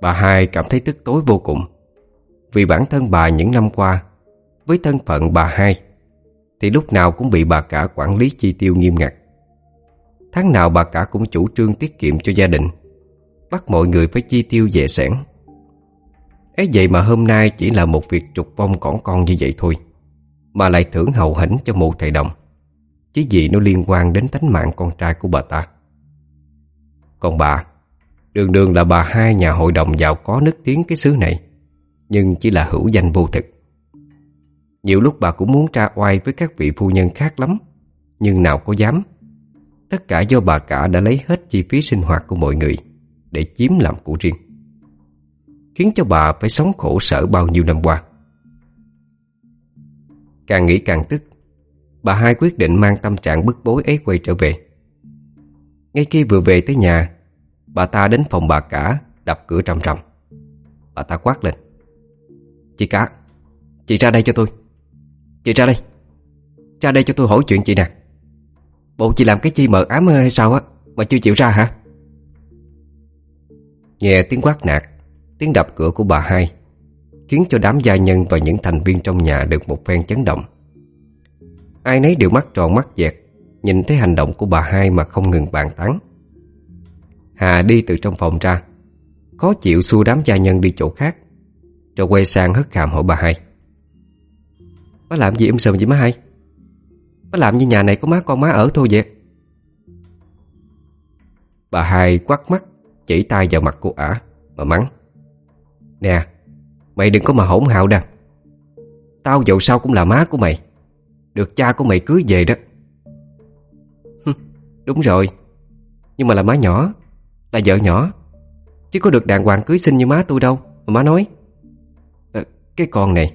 Bà hai cảm thấy tức tối vô cùng, Vì bản thân bà những năm qua, Với thân phận bà hai thì lúc nào cũng bị bà cả quản lý chi tiêu nghiêm ngặt. Tháng nào bà cả cũng chủ trương tiết kiệm cho gia đình, Bắt mọi người phải chi tiêu dè sẻn ấy vậy mà hôm nay chỉ là một việc trục vong cỏn con như vậy thôi, Mà lại thưởng hậu hĩnh cho một thầy đồng, chứ gì nó liên quan đến tánh mạng con trai của bà ta. Còn bà, Đường đường là bà hai nhà hội đồng giàu có nức tiếng cái xứ này, Nhưng chỉ là hữu danh vô thực. Nhiều lúc bà cũng muốn tra oai với các vị phu nhân khác lắm, Nhưng nào có dám. Tất cả do bà cả đã lấy hết chi phí sinh hoạt của mọi người Để chiếm làm của riêng, Khiến cho bà phải sống khổ sở bao nhiêu năm qua. Càng nghĩ càng tức, Bà hai quyết định mang tâm trạng bức bối ấy quay trở về. Ngay khi vừa về tới nhà, Bà ta đến phòng bà cả Đập cửa trầm trầm Bà ta quát lên, Chị cả, Chị ra đây cho tôi. Chị ra đây. Ra đây cho tôi hỏi chuyện chị nè. Bộ chị làm cái chi mờ ám hay sao á, Mà chưa chịu ra hả? Nghe tiếng quát nạt, Tiếng đập cửa của bà hai, Khiến cho đám gia nhân và những thành viên trong nhà Được một phen chấn động. Ai nấy đều mắt tròn mắt dẹt, Nhìn thấy hành động của bà hai mà không ngừng bàn tán. Hà đi từ trong phòng ra, Khó chịu xua đám gia nhân đi chỗ khác, Rồi quay sang hất hàm hỏi bà hai. Má làm gì um sùm vậy má hai? Má làm như nhà này có má con má ở thôi vậy. Bà hai quắt mắt Chỉ tay vào mặt cô ả Mà mắng. Nè Mày đừng có mà hỗn hào đà Tao dầu sao cũng là má của mày. Được cha của mày cưới về đó. Đúng rồi. Nhưng mà là má nhỏ Là vợ nhỏ. Chứ có được đàng hoàng cưới xin như má tôi đâu Mà má nói. À, Cái con này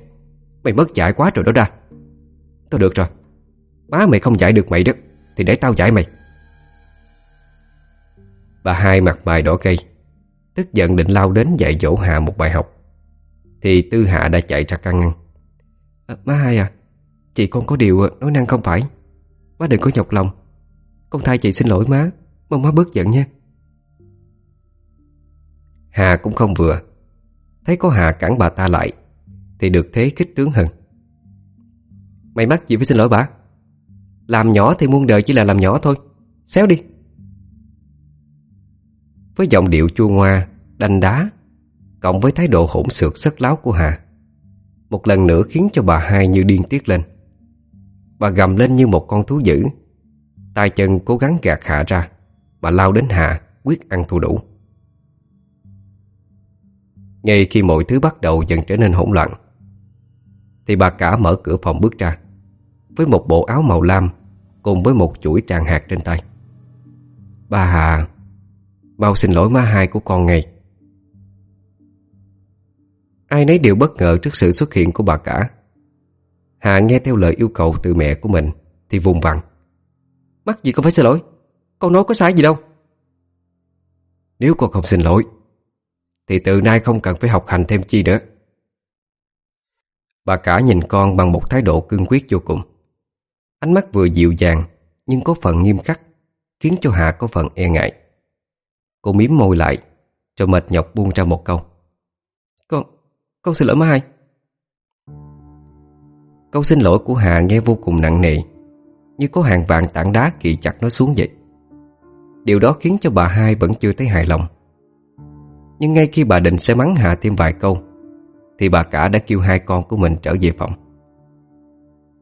Mày mất dạy quá rồi đó ra. Thôi được rồi. Má mày không dạy được mày đó Thì để tao dạy mày. Bà hai mặt mày đỏ cây Tức giận định lao đến dạy dỗ Hà một bài học. Thì Tư Hạ đã chạy ra căn ngăn. À, Má hai à Chị con có điều nói năng không phải. Má đừng có nhọc lòng. Con thay chị xin lỗi má Mong má bớt giận nha. Hà cũng không vừa. Thấy có Hà cản bà ta lại thì được thế khích tướng hơn Mày mắc gì phải xin lỗi bà. Làm nhỏ thì muôn đời chỉ là làm nhỏ thôi. Xéo đi. Với giọng điệu chua ngoa, Đanh đá, Cộng với thái độ hỗn xược sất láo của Hà, Một lần nữa khiến cho bà hai như điên tiết lên. Bà gầm lên như một con thú dữ. Tay chân cố gắng gạt Hạ ra, Bà lao đến Hà Quyết ăn thua đủ. Ngay khi mọi thứ bắt đầu dần trở nên hỗn loạn thì bà cả mở cửa phòng bước ra, Với một bộ áo màu lam Cùng với một chuỗi tràng hạt trên tay. Bà Hà Mau xin lỗi má hai của con ngay. Ai nấy đều bất ngờ trước sự xuất hiện của bà cả. Hà nghe theo lời yêu cầu từ mẹ của mình Thì vùng vằng. Mắc gì con phải xin lỗi? Con nói có sai gì đâu. Nếu con không xin lỗi, Thì từ nay không cần phải học hành thêm chi nữa. Bà cả nhìn con bằng một thái độ cương quyết vô cùng. Ánh mắt vừa dịu dàng Nhưng có phần nghiêm khắc Khiến cho Hạ có phần e ngại. Cô miếm môi lại Rồi mệt nhọc buông ra một câu. Con, con xin lỗi má hai. Câu xin lỗi của Hạ nghe vô cùng nặng nề Như có hàng vạn tảng đá kỳ chặt nó xuống vậy. Điều đó khiến cho bà hai vẫn chưa thấy hài lòng. Nhưng ngay khi bà định sẽ mắng Hạ thêm vài câu thì bà cả đã kêu hai con của mình trở về phòng.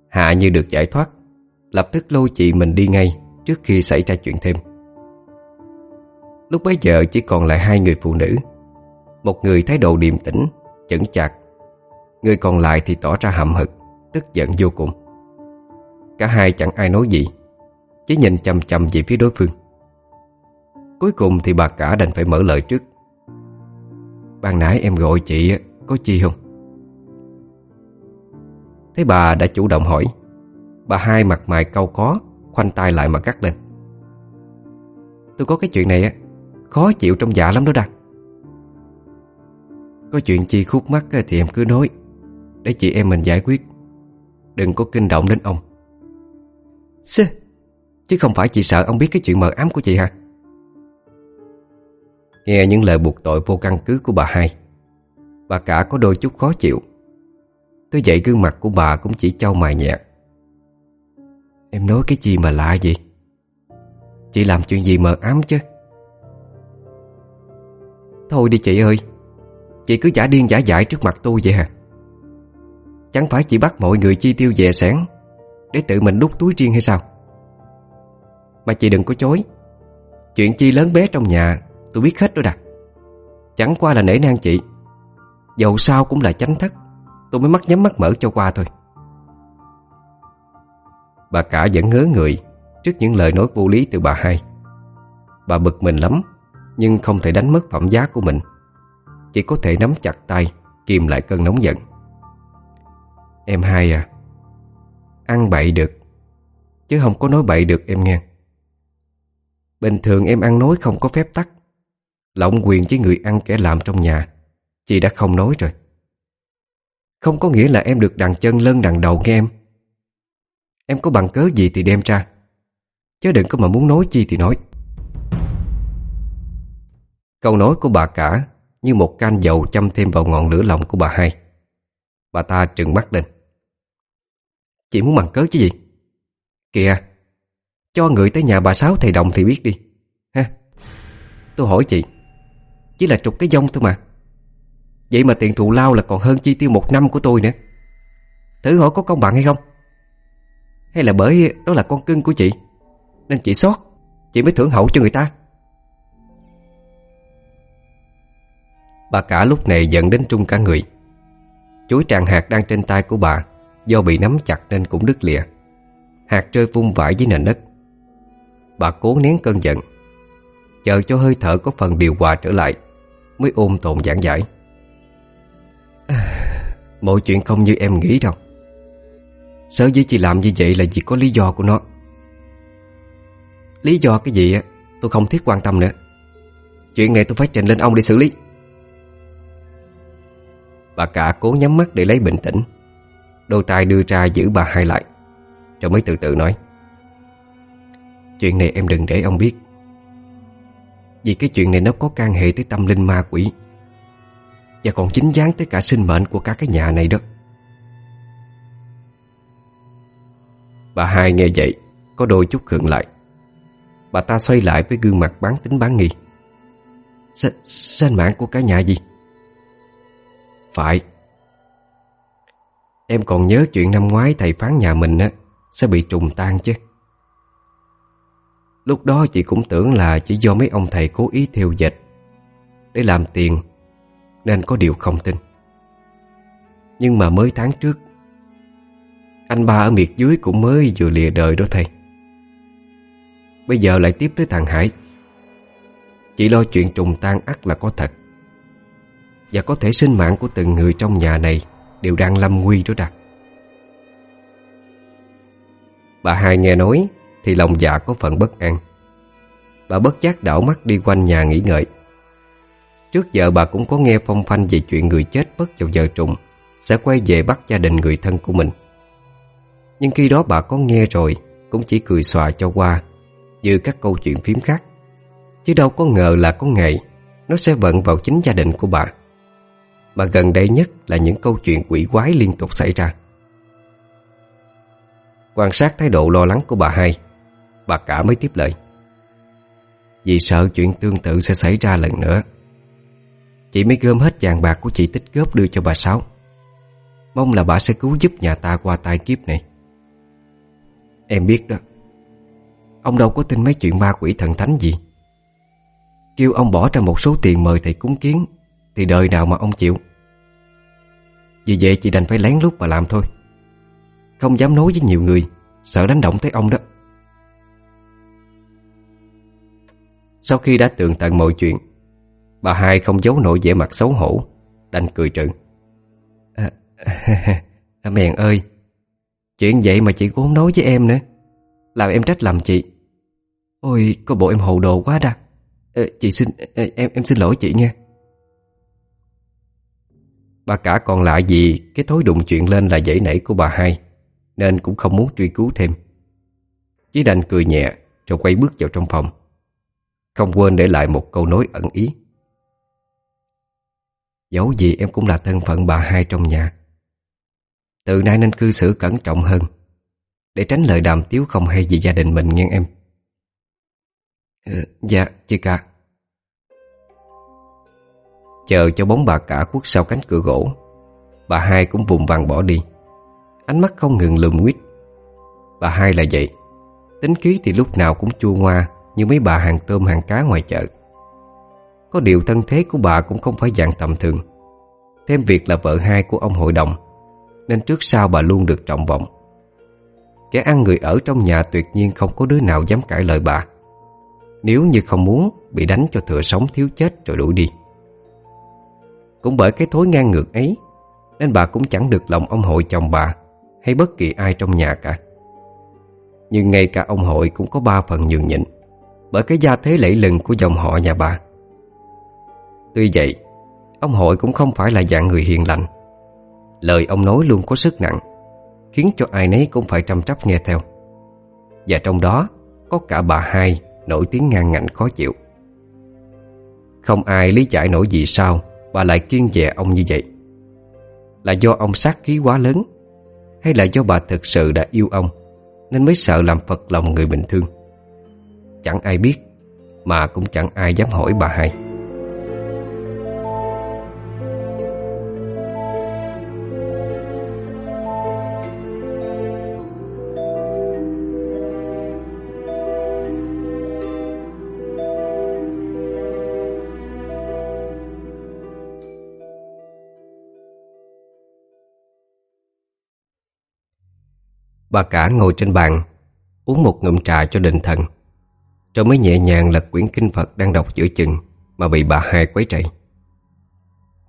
Hạ như được giải thoát, Lập tức lôi chị mình đi ngay Trước khi xảy ra chuyện thêm. Lúc bấy giờ chỉ còn lại hai người phụ nữ, Một người thái độ điềm tĩnh, Chững chạc, Người còn lại thì tỏ ra hậm hực, Tức giận vô cùng. Cả hai chẳng ai nói gì, Chỉ nhìn chầm chầm về phía đối phương. Cuối cùng thì bà cả đành phải mở lời trước. Ban nãy em gọi chị có chi không? Thấy bà đã chủ động hỏi, Bà hai mặt mày cau có, Khoanh tay lại mà cắt lên. Tôi có cái chuyện này á, Khó chịu trong dạ lắm đó Đăng. Có chuyện chi khúc mắc thì em cứ nói, Để chị em mình giải quyết. Đừng có kinh động đến ông. Sư Chứ không phải chị sợ ông biết cái chuyện mờ ám của chị hả? Nghe những lời buộc tội vô căn cứ của bà hai Bà cả có đôi chút khó chịu. Tôi dậy gương mặt của bà cũng chỉ trao mài nhẹ. Em nói cái gì mà lạ vậy? Chị làm chuyện gì mờ ám chứ? Thôi đi chị ơi, Chị cứ giả điên giả dại trước mặt tôi vậy hả? Chẳng phải chị bắt mọi người chi tiêu về sáng Để tự mình đút túi riêng hay sao? Mà chị đừng có chối. Chuyện chi lớn bé trong nhà, Tôi biết hết rồi đặt Chẳng qua là nể nang chị. Dầu sao cũng là chánh thất, Tôi mới mắt nhắm mắt mở cho qua thôi. Bà cả vẫn ngớ người Trước những lời nói vô lý từ bà hai. Bà bực mình lắm, Nhưng không thể đánh mất phẩm giá của mình. Chỉ có thể nắm chặt tay, Kìm lại cơn nóng giận. Em hai à Ăn bậy được, Chứ không có nói bậy được em nghe. Bình thường em ăn nói không có phép tắc, Lộng quyền với người ăn kẻ làm trong nhà. Chị đã không nói rồi. Không có nghĩa là em được đằng chân lân đằng đầu nghe em. Em có bằng cớ gì thì đem ra. Chứ đừng có mà muốn nói chi thì nói. Câu nói của bà cả Như một can dầu châm thêm vào ngọn lửa lòng của bà hai. Bà ta trừng mắt lên. Chị muốn bằng cớ chứ gì? Kìa, Cho người tới nhà bà Sáu thầy đồng thì biết đi. Ha, Tôi hỏi chị, Chỉ là trục cái dông thôi mà. Vậy mà tiền thù lao là còn hơn chi tiêu một năm của tôi nữa. Thử hỏi có công bằng hay không? Hay là bởi đó là con cưng của chị? Nên chị sót Chị mới thưởng hậu cho người ta. Bà cả lúc này giận đến trung cả người. Chuối tràng hạt đang trên tay của bà Do bị nắm chặt nên cũng đứt lìa. Hạt rơi vung vãi dưới nền đất. Bà cố nén cơn giận, Chờ cho hơi thở có phần điều hòa trở lại, Mới ôm tồn giảng giải. Mọi chuyện không như em nghĩ đâu. Sở dĩ chị làm như vậy là vì có lý do của nó. Lý do cái gì á, Tôi không thiết quan tâm nữa. Chuyện này tôi phải trình lên ông để xử lý. Bà cả cố nhắm mắt để lấy bình tĩnh. Đôi tay đưa ra giữ bà hai lại, Rồi mới từ từ nói. Chuyện này em đừng để ông biết. Vì cái chuyện này nó có can hệ tới tâm linh ma quỷ. Và còn chính dáng tới cả sinh mệnh của cả cái nhà này đó. Bà hai nghe vậy, Có đôi chút khựng lại. Bà ta xoay lại với gương mặt bán tính bán nghi. Sinh mạng của cả nhà gì? Phải. Em còn nhớ chuyện năm ngoái thầy phán nhà mình á, Sẽ bị trùng tan chứ? Lúc đó chị cũng tưởng là chỉ do mấy ông thầy cố ý theo dịch Để làm tiền nên có điều không tin. Nhưng mà mới tháng trước, Anh ba ở miệt dưới cũng mới vừa lìa đời đó thầy. Bây giờ lại tiếp tới thằng Hải. Chỉ lo chuyện trùng tan ắt là có thật. Và có thể sinh mạng của từng người trong nhà này Đều đang lâm nguy đó đặt Bà hai nghe nói Thì lòng dạ có phần bất an. Bà bất giác đảo mắt đi quanh nhà nghỉ ngợi Trước giờ bà cũng có nghe phong phanh về chuyện người chết mất vào giờ trùng, Sẽ quay về bắt gia đình người thân của mình. Nhưng khi đó bà có nghe rồi, Cũng chỉ cười xòa cho qua, Như các câu chuyện phím khác. Chứ đâu có ngờ là có ngày, Nó sẽ vận vào chính gia đình của bà. Mà gần đây nhất là những câu chuyện quỷ quái liên tục xảy ra. Quan sát thái độ lo lắng của bà hai, Bà cả mới tiếp lời. Vì sợ chuyện tương tự sẽ xảy ra lần nữa. Chị mới gom hết vàng bạc của chị tích góp đưa cho bà Sáu. Mong là bà sẽ cứu giúp nhà ta qua tai kiếp này. Em biết đó. Ông đâu có tin mấy chuyện ma quỷ thần thánh gì. Kêu ông bỏ ra một số tiền mời thầy cúng kiến, Thì đời nào mà ông chịu. Vì vậy chị đành phải lén lút mà làm thôi. Không dám nói với nhiều người, Sợ đánh động tới ông đó. Sau khi đã tường tận mọi chuyện Bà hai không giấu nổi vẻ mặt xấu hổ Đành cười trừ. À, à, Mèn ơi Chuyện vậy mà chị cũng không nói với em nữa. Làm em trách lầm chị. Ôi có bộ em hồ đồ quá đa à, Chị xin em em xin lỗi chị nha. Bà cả còn lạ gì Cái thối đụng chuyện lên là dãy nảy của bà hai Nên cũng không muốn truy cứu thêm. Chỉ đành cười nhẹ Rồi quay bước vào trong phòng. Không quên để lại một câu nói ẩn ý. Dẫu gì em cũng là thân phận bà hai trong nhà. Từ nay nên cư xử cẩn trọng hơn Để tránh lời đàm tiếu không hay về gia đình mình nghe em. Ừ, Dạ, chị cả. Chờ cho bóng bà cả khuất sau cánh cửa gỗ Bà hai cũng vùng vàng bỏ đi. Ánh mắt không ngừng lùm nguyết. Bà hai là vậy. Tính khí thì lúc nào cũng chua ngoa Như mấy bà hàng tôm hàng cá ngoài chợ có điều thân thế của bà cũng không phải dạng tầm thường. Thêm việc là vợ hai của ông hội đồng, Nên trước sau bà luôn được trọng vọng. Kẻ ăn người ở trong nhà tuyệt nhiên không có đứa nào dám cãi lời bà. Nếu như không muốn, Bị đánh cho thừa sống thiếu chết rồi đuổi đi. Cũng bởi cái thối ngang ngược ấy, Nên bà cũng chẳng được lòng ông hội chồng bà Hay bất kỳ ai trong nhà cả. Nhưng ngay cả ông hội cũng có ba phần nhường nhịn Bởi cái gia thế lẫy lừng của dòng họ nhà bà. Tuy vậy, Ông hội cũng không phải là dạng người hiền lành. Lời ông nói luôn có sức nặng, Khiến cho ai nấy cũng phải chăm trắp nghe theo. Và trong đó, Có cả bà hai Nổi tiếng ngang ngạnh khó chịu. Không ai lý giải nổi vì sao Bà lại kiên dè ông như vậy. Là do ông sát khí quá lớn, Hay là do bà thực sự đã yêu ông, Nên mới sợ làm phật lòng người bình thường? Chẳng ai biết, Mà cũng chẳng ai dám hỏi bà hai. Bà cả ngồi trên bàn, Uống một ngụm trà cho định thần. Rồi mới nhẹ nhàng lật quyển kinh Phật Đang đọc giữa chừng Mà bị bà hai quấy rầy.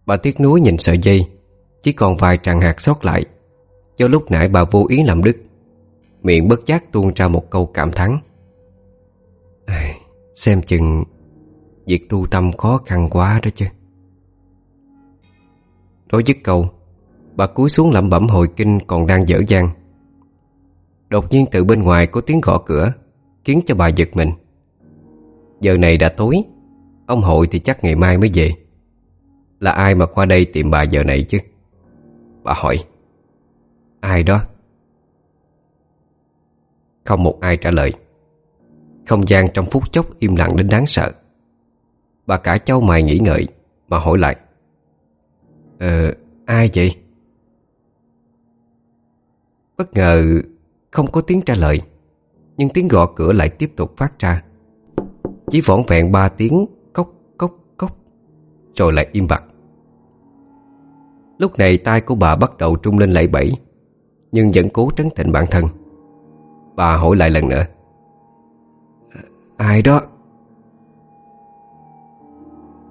Bà tiếc nuối nhìn sợi dây, Chỉ còn vài tràng hạt sót lại. Do lúc nãy bà vô ý làm đứt, Miệng bất giác tuôn ra một câu cảm thán. Xem chừng Việc tu tâm khó khăn quá đó chứ. Nói dứt câu, Bà cúi xuống lẩm bẩm hồi kinh còn đang dở dang. Đột nhiên từ bên ngoài có tiếng gõ cửa Khiến cho bà giật mình. Giờ này đã tối Ông hội thì chắc ngày mai mới về. Là ai mà qua đây tìm bà giờ này chứ? Bà hỏi. Ai đó? Không một ai trả lời. Không gian trong phút chốc im lặng đến đáng sợ. Bà cả châu mày nghĩ ngợi Mà hỏi lại. Ờ, ai vậy? Bất ngờ không có tiếng trả lời, Nhưng tiếng gõ cửa lại tiếp tục phát ra. Chỉ vỏn vẹn ba tiếng, Cốc cốc cốc, Rồi lại im bặt. Lúc này tai của bà bắt đầu trung lên lẫy bẫy, Nhưng vẫn cố trấn tịnh bản thân. Bà hỏi lại lần nữa. Ai đó?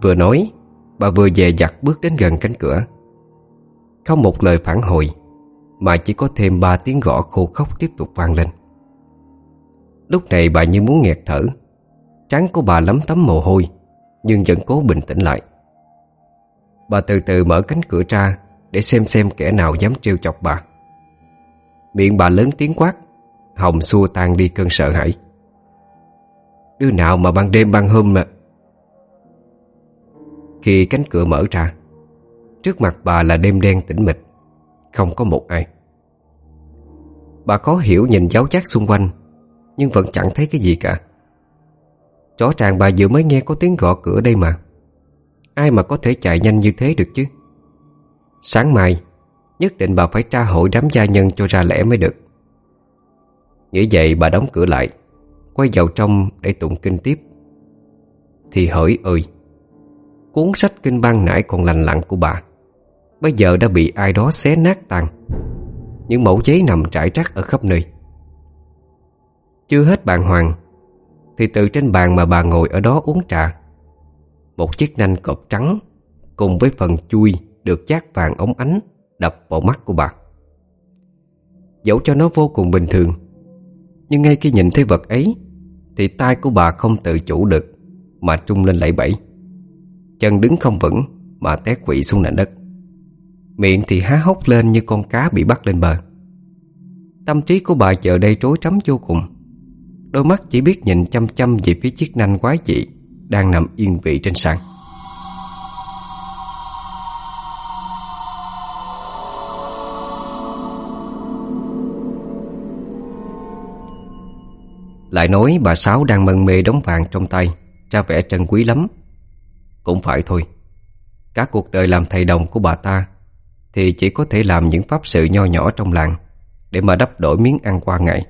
Vừa nói, Bà vừa về dặt bước đến gần cánh cửa. Không một lời phản hồi mà chỉ có thêm ba tiếng gõ khô khóc tiếp tục vang lên. Lúc này bà như muốn nghẹt thở. Trán của bà lấm tấm mồ hôi, Nhưng vẫn cố bình tĩnh lại. Bà từ từ mở cánh cửa ra Để xem xem kẻ nào dám trêu chọc bà. Miệng bà lớn tiếng quát, Hồng xua tan đi cơn sợ hãi. Đứa nào mà ban đêm ban hôm mà Khi cánh cửa mở ra, Trước mặt bà là đêm đen tĩnh mịch. Không có một ai. Bà khó hiểu nhìn giáo giác xung quanh, Nhưng vẫn chẳng thấy cái gì cả. Chó tràng bà vừa mới nghe có tiếng gõ cửa đây mà. Ai mà có thể chạy nhanh như thế được chứ? Sáng mai, Nhất định bà phải tra hội đám gia nhân cho ra lẽ mới được. Nghĩ vậy bà đóng cửa lại, Quay vào trong để tụng kinh tiếp. Thì hỡi ơi, Cuốn sách kinh băng nãy còn lành lặng của bà. Bây giờ đã bị ai đó xé nát tan Những mẫu giấy nằm trải rác ở khắp nơi. Chưa hết bàn hoàng, Thì từ trên bàn mà bà ngồi ở đó uống trà, Một chiếc nanh cọp trắng Cùng với phần chui Được chát vàng ống ánh Đập vào mắt của bà. Dẫu cho nó vô cùng bình thường, Nhưng ngay khi nhìn thấy vật ấy, Thì tay của bà không tự chủ được Mà trung lên lẫy bẫy. Chân đứng không vững Mà té quỵ xuống nền đất. Miệng thì há hốc lên như con cá bị bắt lên bờ. Tâm trí của bà chợ đây trối trắm vô cùng. Đôi mắt chỉ biết nhìn chăm chăm về phía chiếc nanh quái dị Đang nằm yên vị trên sàn. Lại nói bà Sáu đang mân mê đống vàng trong tay, Ra vẻ trân quý lắm. Cũng phải thôi. Cả cuộc đời làm thầy đồng của bà ta thì chỉ có thể làm những pháp sự nho nhỏ trong làng, Để mà đắp đổi miếng ăn qua ngày.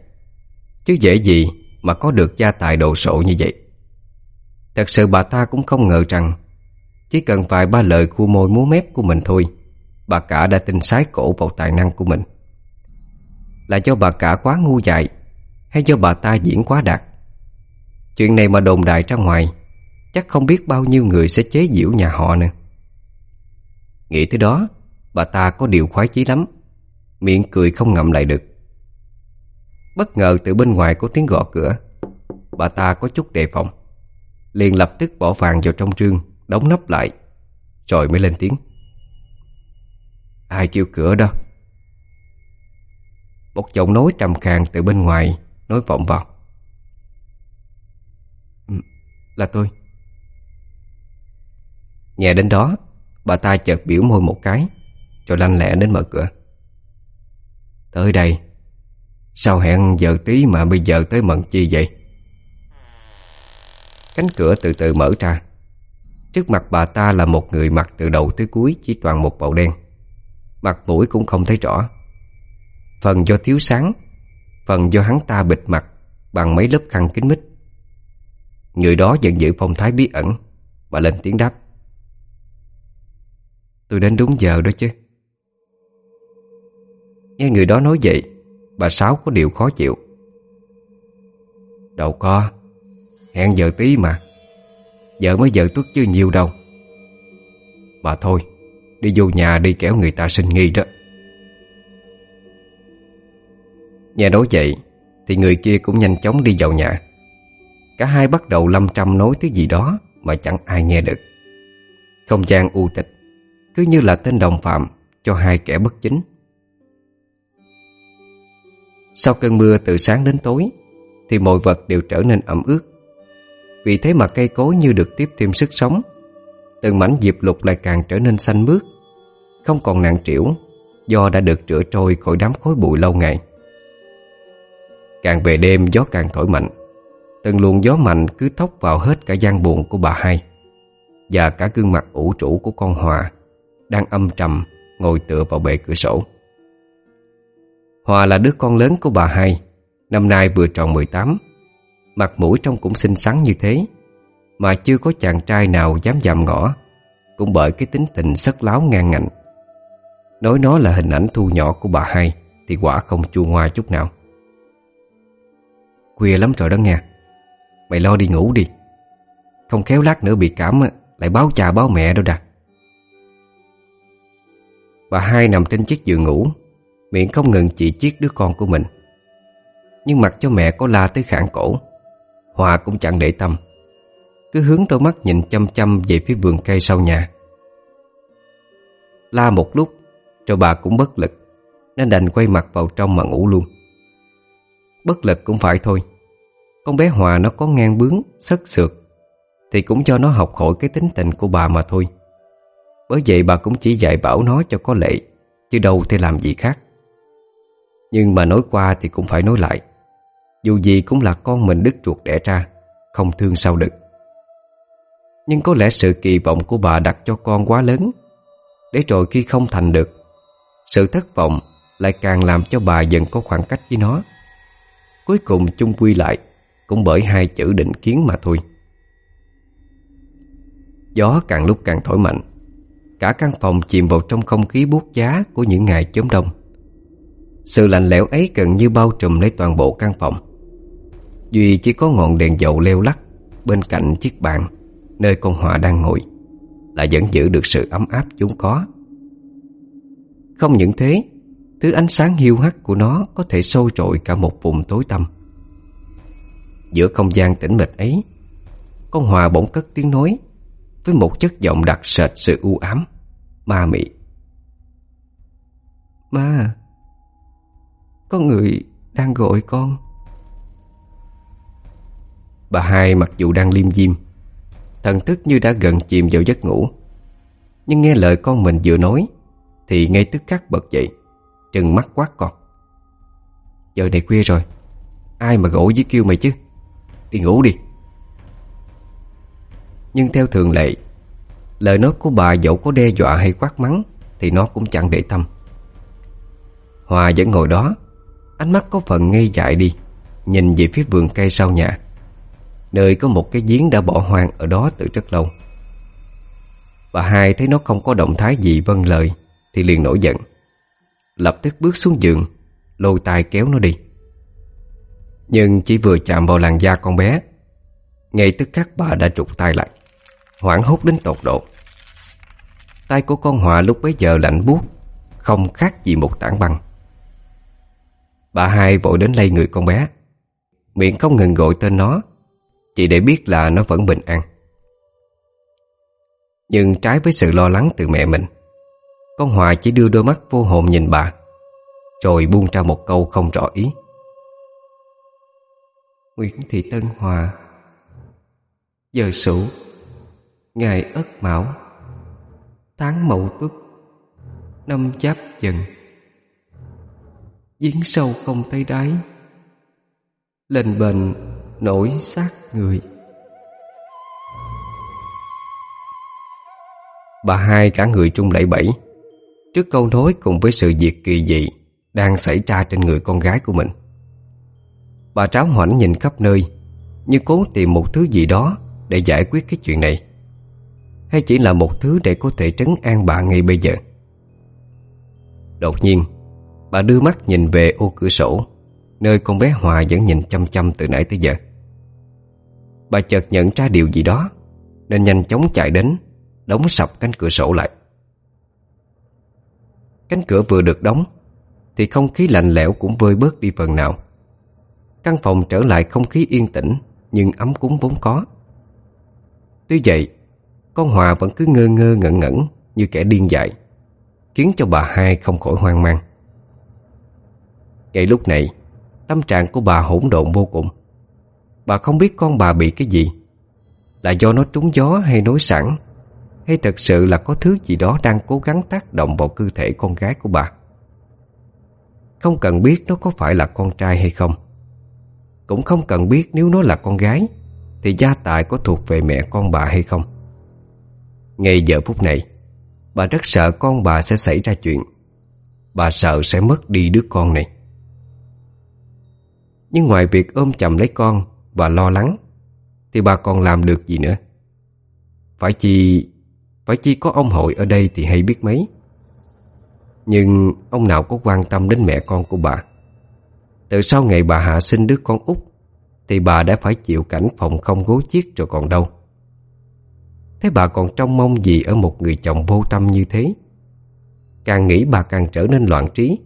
Chứ dễ gì mà có được gia tài đồ sộ như vậy. Thật sự bà ta cũng không ngờ rằng, Chỉ cần vài ba lời khu môi múa mép của mình thôi, Bà cả đã tin sái cổ vào tài năng của mình. Là do bà cả quá ngu dại, hay do bà ta diễn quá đạt? Chuyện này mà đồn đại ra ngoài, Chắc không biết bao nhiêu người sẽ chế giễu nhà họ nữa. Nghĩ tới đó Bà ta có điều khoái chí lắm. Miệng cười không ngậm lại được. Bất ngờ từ bên ngoài có tiếng gõ cửa. Bà ta có chút đề phòng. Liền lập tức bỏ vàng vào trong trương, Đóng nắp lại. Rồi mới lên tiếng. Ai kêu cửa đó? Một giọng nói trầm khàn từ bên ngoài Nói vọng vào. Ừ, là tôi. Nghe đến đó, Bà ta chợt biểu môi một cái. Rồi lanh lẹ đến mở cửa. Tới đây, Sao hẹn giờ tí mà bây giờ tới mận chi vậy? Cánh cửa từ từ mở ra. Trước mặt bà ta là một người mặc từ đầu tới cuối Chỉ toàn một bầu đen. Mặt mũi cũng không thấy rõ. Phần do thiếu sáng, Phần do hắn ta bịt mặt Bằng mấy lớp khăn kính mít. Người đó vẫn giữ phong thái bí ẩn Và lên tiếng đáp. Tôi đến đúng giờ đó chứ. Nghe người đó nói vậy, Bà Sáu có điều khó chịu. Đâu có, Hẹn giờ tí mà. Giờ mới giờ tuất chưa nhiều đâu. Bà thôi, Đi vô nhà đi kéo người ta sinh nghi đó. Nghe nói vậy, Thì người kia cũng nhanh chóng đi vào nhà. Cả hai bắt đầu lâm trăm nói thứ gì đó Mà chẳng ai nghe được. Không gian u tịch, Cứ như là tên đồng phạm Cho hai kẻ bất chính. Sau cơn mưa từ sáng đến tối, Thì mọi vật đều trở nên ẩm ướt. Vì thế mà cây cối như được tiếp thêm sức sống, Từng mảnh diệp lục lại càng trở nên xanh mướt. Không còn nặng trĩu Do đã được rửa trôi khỏi đám khối bụi lâu ngày. Càng về đêm, gió càng thổi mạnh. Từng luồng gió mạnh cứ thốc vào hết cả gian buồn của bà hai, Và cả gương mặt ủ rũ của con Hòa Đang âm trầm ngồi tựa vào bệ cửa sổ. Hòa là đứa con lớn của bà hai. Năm nay vừa tròn 18 Mặt mũi trông cũng xinh xắn như thế, Mà chưa có chàng trai nào dám dạm ngõ. Cũng bởi cái tính tình sất láo ngang ngạnh. Nói nó là hình ảnh thu nhỏ của bà hai Thì quả không chua ngoa chút nào. Khuya lắm rồi đó nghe. Mày lo đi ngủ đi. Không khéo lát nữa bị cảm Lại báo cha báo mẹ đâu đà. Bà hai nằm trên chiếc giường ngủ. Miệng không ngừng chỉ chiết đứa con của mình. Nhưng mặc cho mẹ có la tới khản cổ, Hòa cũng chẳng để tâm. Cứ hướng đôi mắt nhìn chăm chăm Về phía vườn cây sau nhà. La một lúc Rồi bà cũng bất lực, Nên đành quay mặt vào trong mà ngủ luôn. Bất lực cũng phải thôi. Con bé Hòa nó có ngang bướng, Sất sượt, Thì cũng cho nó học hỏi cái tính tình của bà mà thôi. Bởi vậy bà cũng chỉ dạy bảo nó cho có lệ, Chứ đâu thể làm gì khác. Nhưng mà nói qua thì cũng phải nói lại. Dù gì cũng là con mình đứt ruột đẻ ra, Không thương sao được. Nhưng có lẽ sự kỳ vọng của bà đặt cho con quá lớn. Để rồi khi không thành được, Sự thất vọng lại càng làm cho bà dần có khoảng cách với nó. Cuối cùng chung quy lại Cũng bởi hai chữ định kiến mà thôi. Gió càng lúc càng thổi mạnh, Cả căn phòng chìm vào trong không khí buốt giá Của những ngày chớm đông. Sự lạnh lẽo ấy gần như bao trùm lấy toàn bộ căn phòng. Duy chỉ có ngọn đèn dầu leo lắc Bên cạnh chiếc bàn, Nơi con Họa đang ngồi, Là vẫn giữ được sự ấm áp vốn có. Không những thế, Thứ ánh sáng hiu hắt của nó Có thể sôi trội cả một vùng tối tăm. Giữa không gian tĩnh mịch ấy, Con Hòa bỗng cất tiếng nói Với một chất giọng đặc sệt sự u ám, Ma mị. Ma có người đang gọi con. Bà hai mặc dù đang liêm diêm, Thần thức như đã gần chìm vào giấc ngủ. Nhưng nghe lời con mình vừa nói, Thì ngay tức khắc bật dậy, Trừng mắt quát con. Giờ này khuya rồi, Ai mà gỗ với kêu mày chứ? Đi ngủ đi. Nhưng theo thường lệ, Lời nói của bà dẫu có đe dọa hay quát mắng Thì nó cũng chẳng để tâm. Hòa vẫn ngồi đó Ánh mắt có phần ngây dại đi, Nhìn về phía vườn cây sau nhà. Nơi có một cái giếng đã bỏ hoang ở đó từ rất lâu. Bà hai thấy nó không có động thái gì vâng lời, Thì liền nổi giận. Lập tức bước xuống giường, Lôi tay kéo nó đi. Nhưng chỉ vừa chạm vào làn da con bé, Ngay tức khắc bà đã trục tay lại, Hoảng hốt đến tột độ. Tay của con Hòa lúc bấy giờ lạnh buốt, Không khác gì một tảng băng. Bà hai vội đến lay người con bé. Miệng không ngừng gọi tên nó, Chỉ để biết là nó vẫn bình an. Nhưng trái với sự lo lắng từ mẹ mình Con Hòa chỉ đưa đôi mắt vô hồn nhìn bà, Rồi buông ra một câu không rõ ý. Nguyễn Thị Tân Hòa, Giờ sửu, Ngày Ất Mão, Tháng Mậu Tuất, Năm Giáp Dần. Giếng sâu không thấy đáy. Lên bền nổi xác người. Bà hai cả người trung lẫy bẫy. Trước câu nói cùng với sự việc kỳ dị Đang xảy ra trên người con gái của mình. Bà tráo hoảnh nhìn khắp nơi Như cố tìm một thứ gì đó Để giải quyết cái chuyện này. Hay chỉ là một thứ để có thể trấn an bà ngay bây giờ. Đột nhiên Bà đưa mắt nhìn về ô cửa sổ, Nơi con bé Hòa vẫn nhìn chăm chăm từ nãy tới giờ. Bà chợt nhận ra điều gì đó, Nên nhanh chóng chạy đến, Đóng sập cánh cửa sổ lại. Cánh cửa vừa được đóng, Thì không khí lạnh lẽo cũng vơi bớt đi phần nào. Căn phòng trở lại không khí yên tĩnh, Nhưng ấm cúng vốn có. Tuy vậy, Con Hòa vẫn cứ ngơ ngơ ngẩn ngẩn Như kẻ điên dại, Khiến cho bà hai không khỏi hoang mang. Ngay lúc này, Tâm trạng của bà hỗn độn vô cùng. Bà không biết con bà bị cái gì. Là do nó trúng gió hay nói sẵn, Hay thật sự là có thứ gì đó đang cố gắng tác động vào cơ thể con gái của bà? Không cần biết nó có phải là con trai hay không. Cũng không cần biết nếu nó là con gái, Thì gia tài có thuộc về mẹ con bà hay không. Ngay giờ phút này, Bà rất sợ con bà sẽ xảy ra chuyện. Bà sợ sẽ mất đi đứa con này. Nhưng ngoài việc ôm chầm lấy con Và lo lắng, Thì bà còn làm được gì nữa? Phải chi Phải chi có ông hội ở đây thì hay biết mấy. Nhưng ông nào có quan tâm đến mẹ con của bà? Từ sau ngày bà hạ sinh đứa con út, Thì bà đã phải chịu cảnh phòng không gối chiếc rồi còn đâu. Thế bà còn trông mong gì ở một người chồng vô tâm như thế? Càng nghĩ bà càng trở nên loạn trí,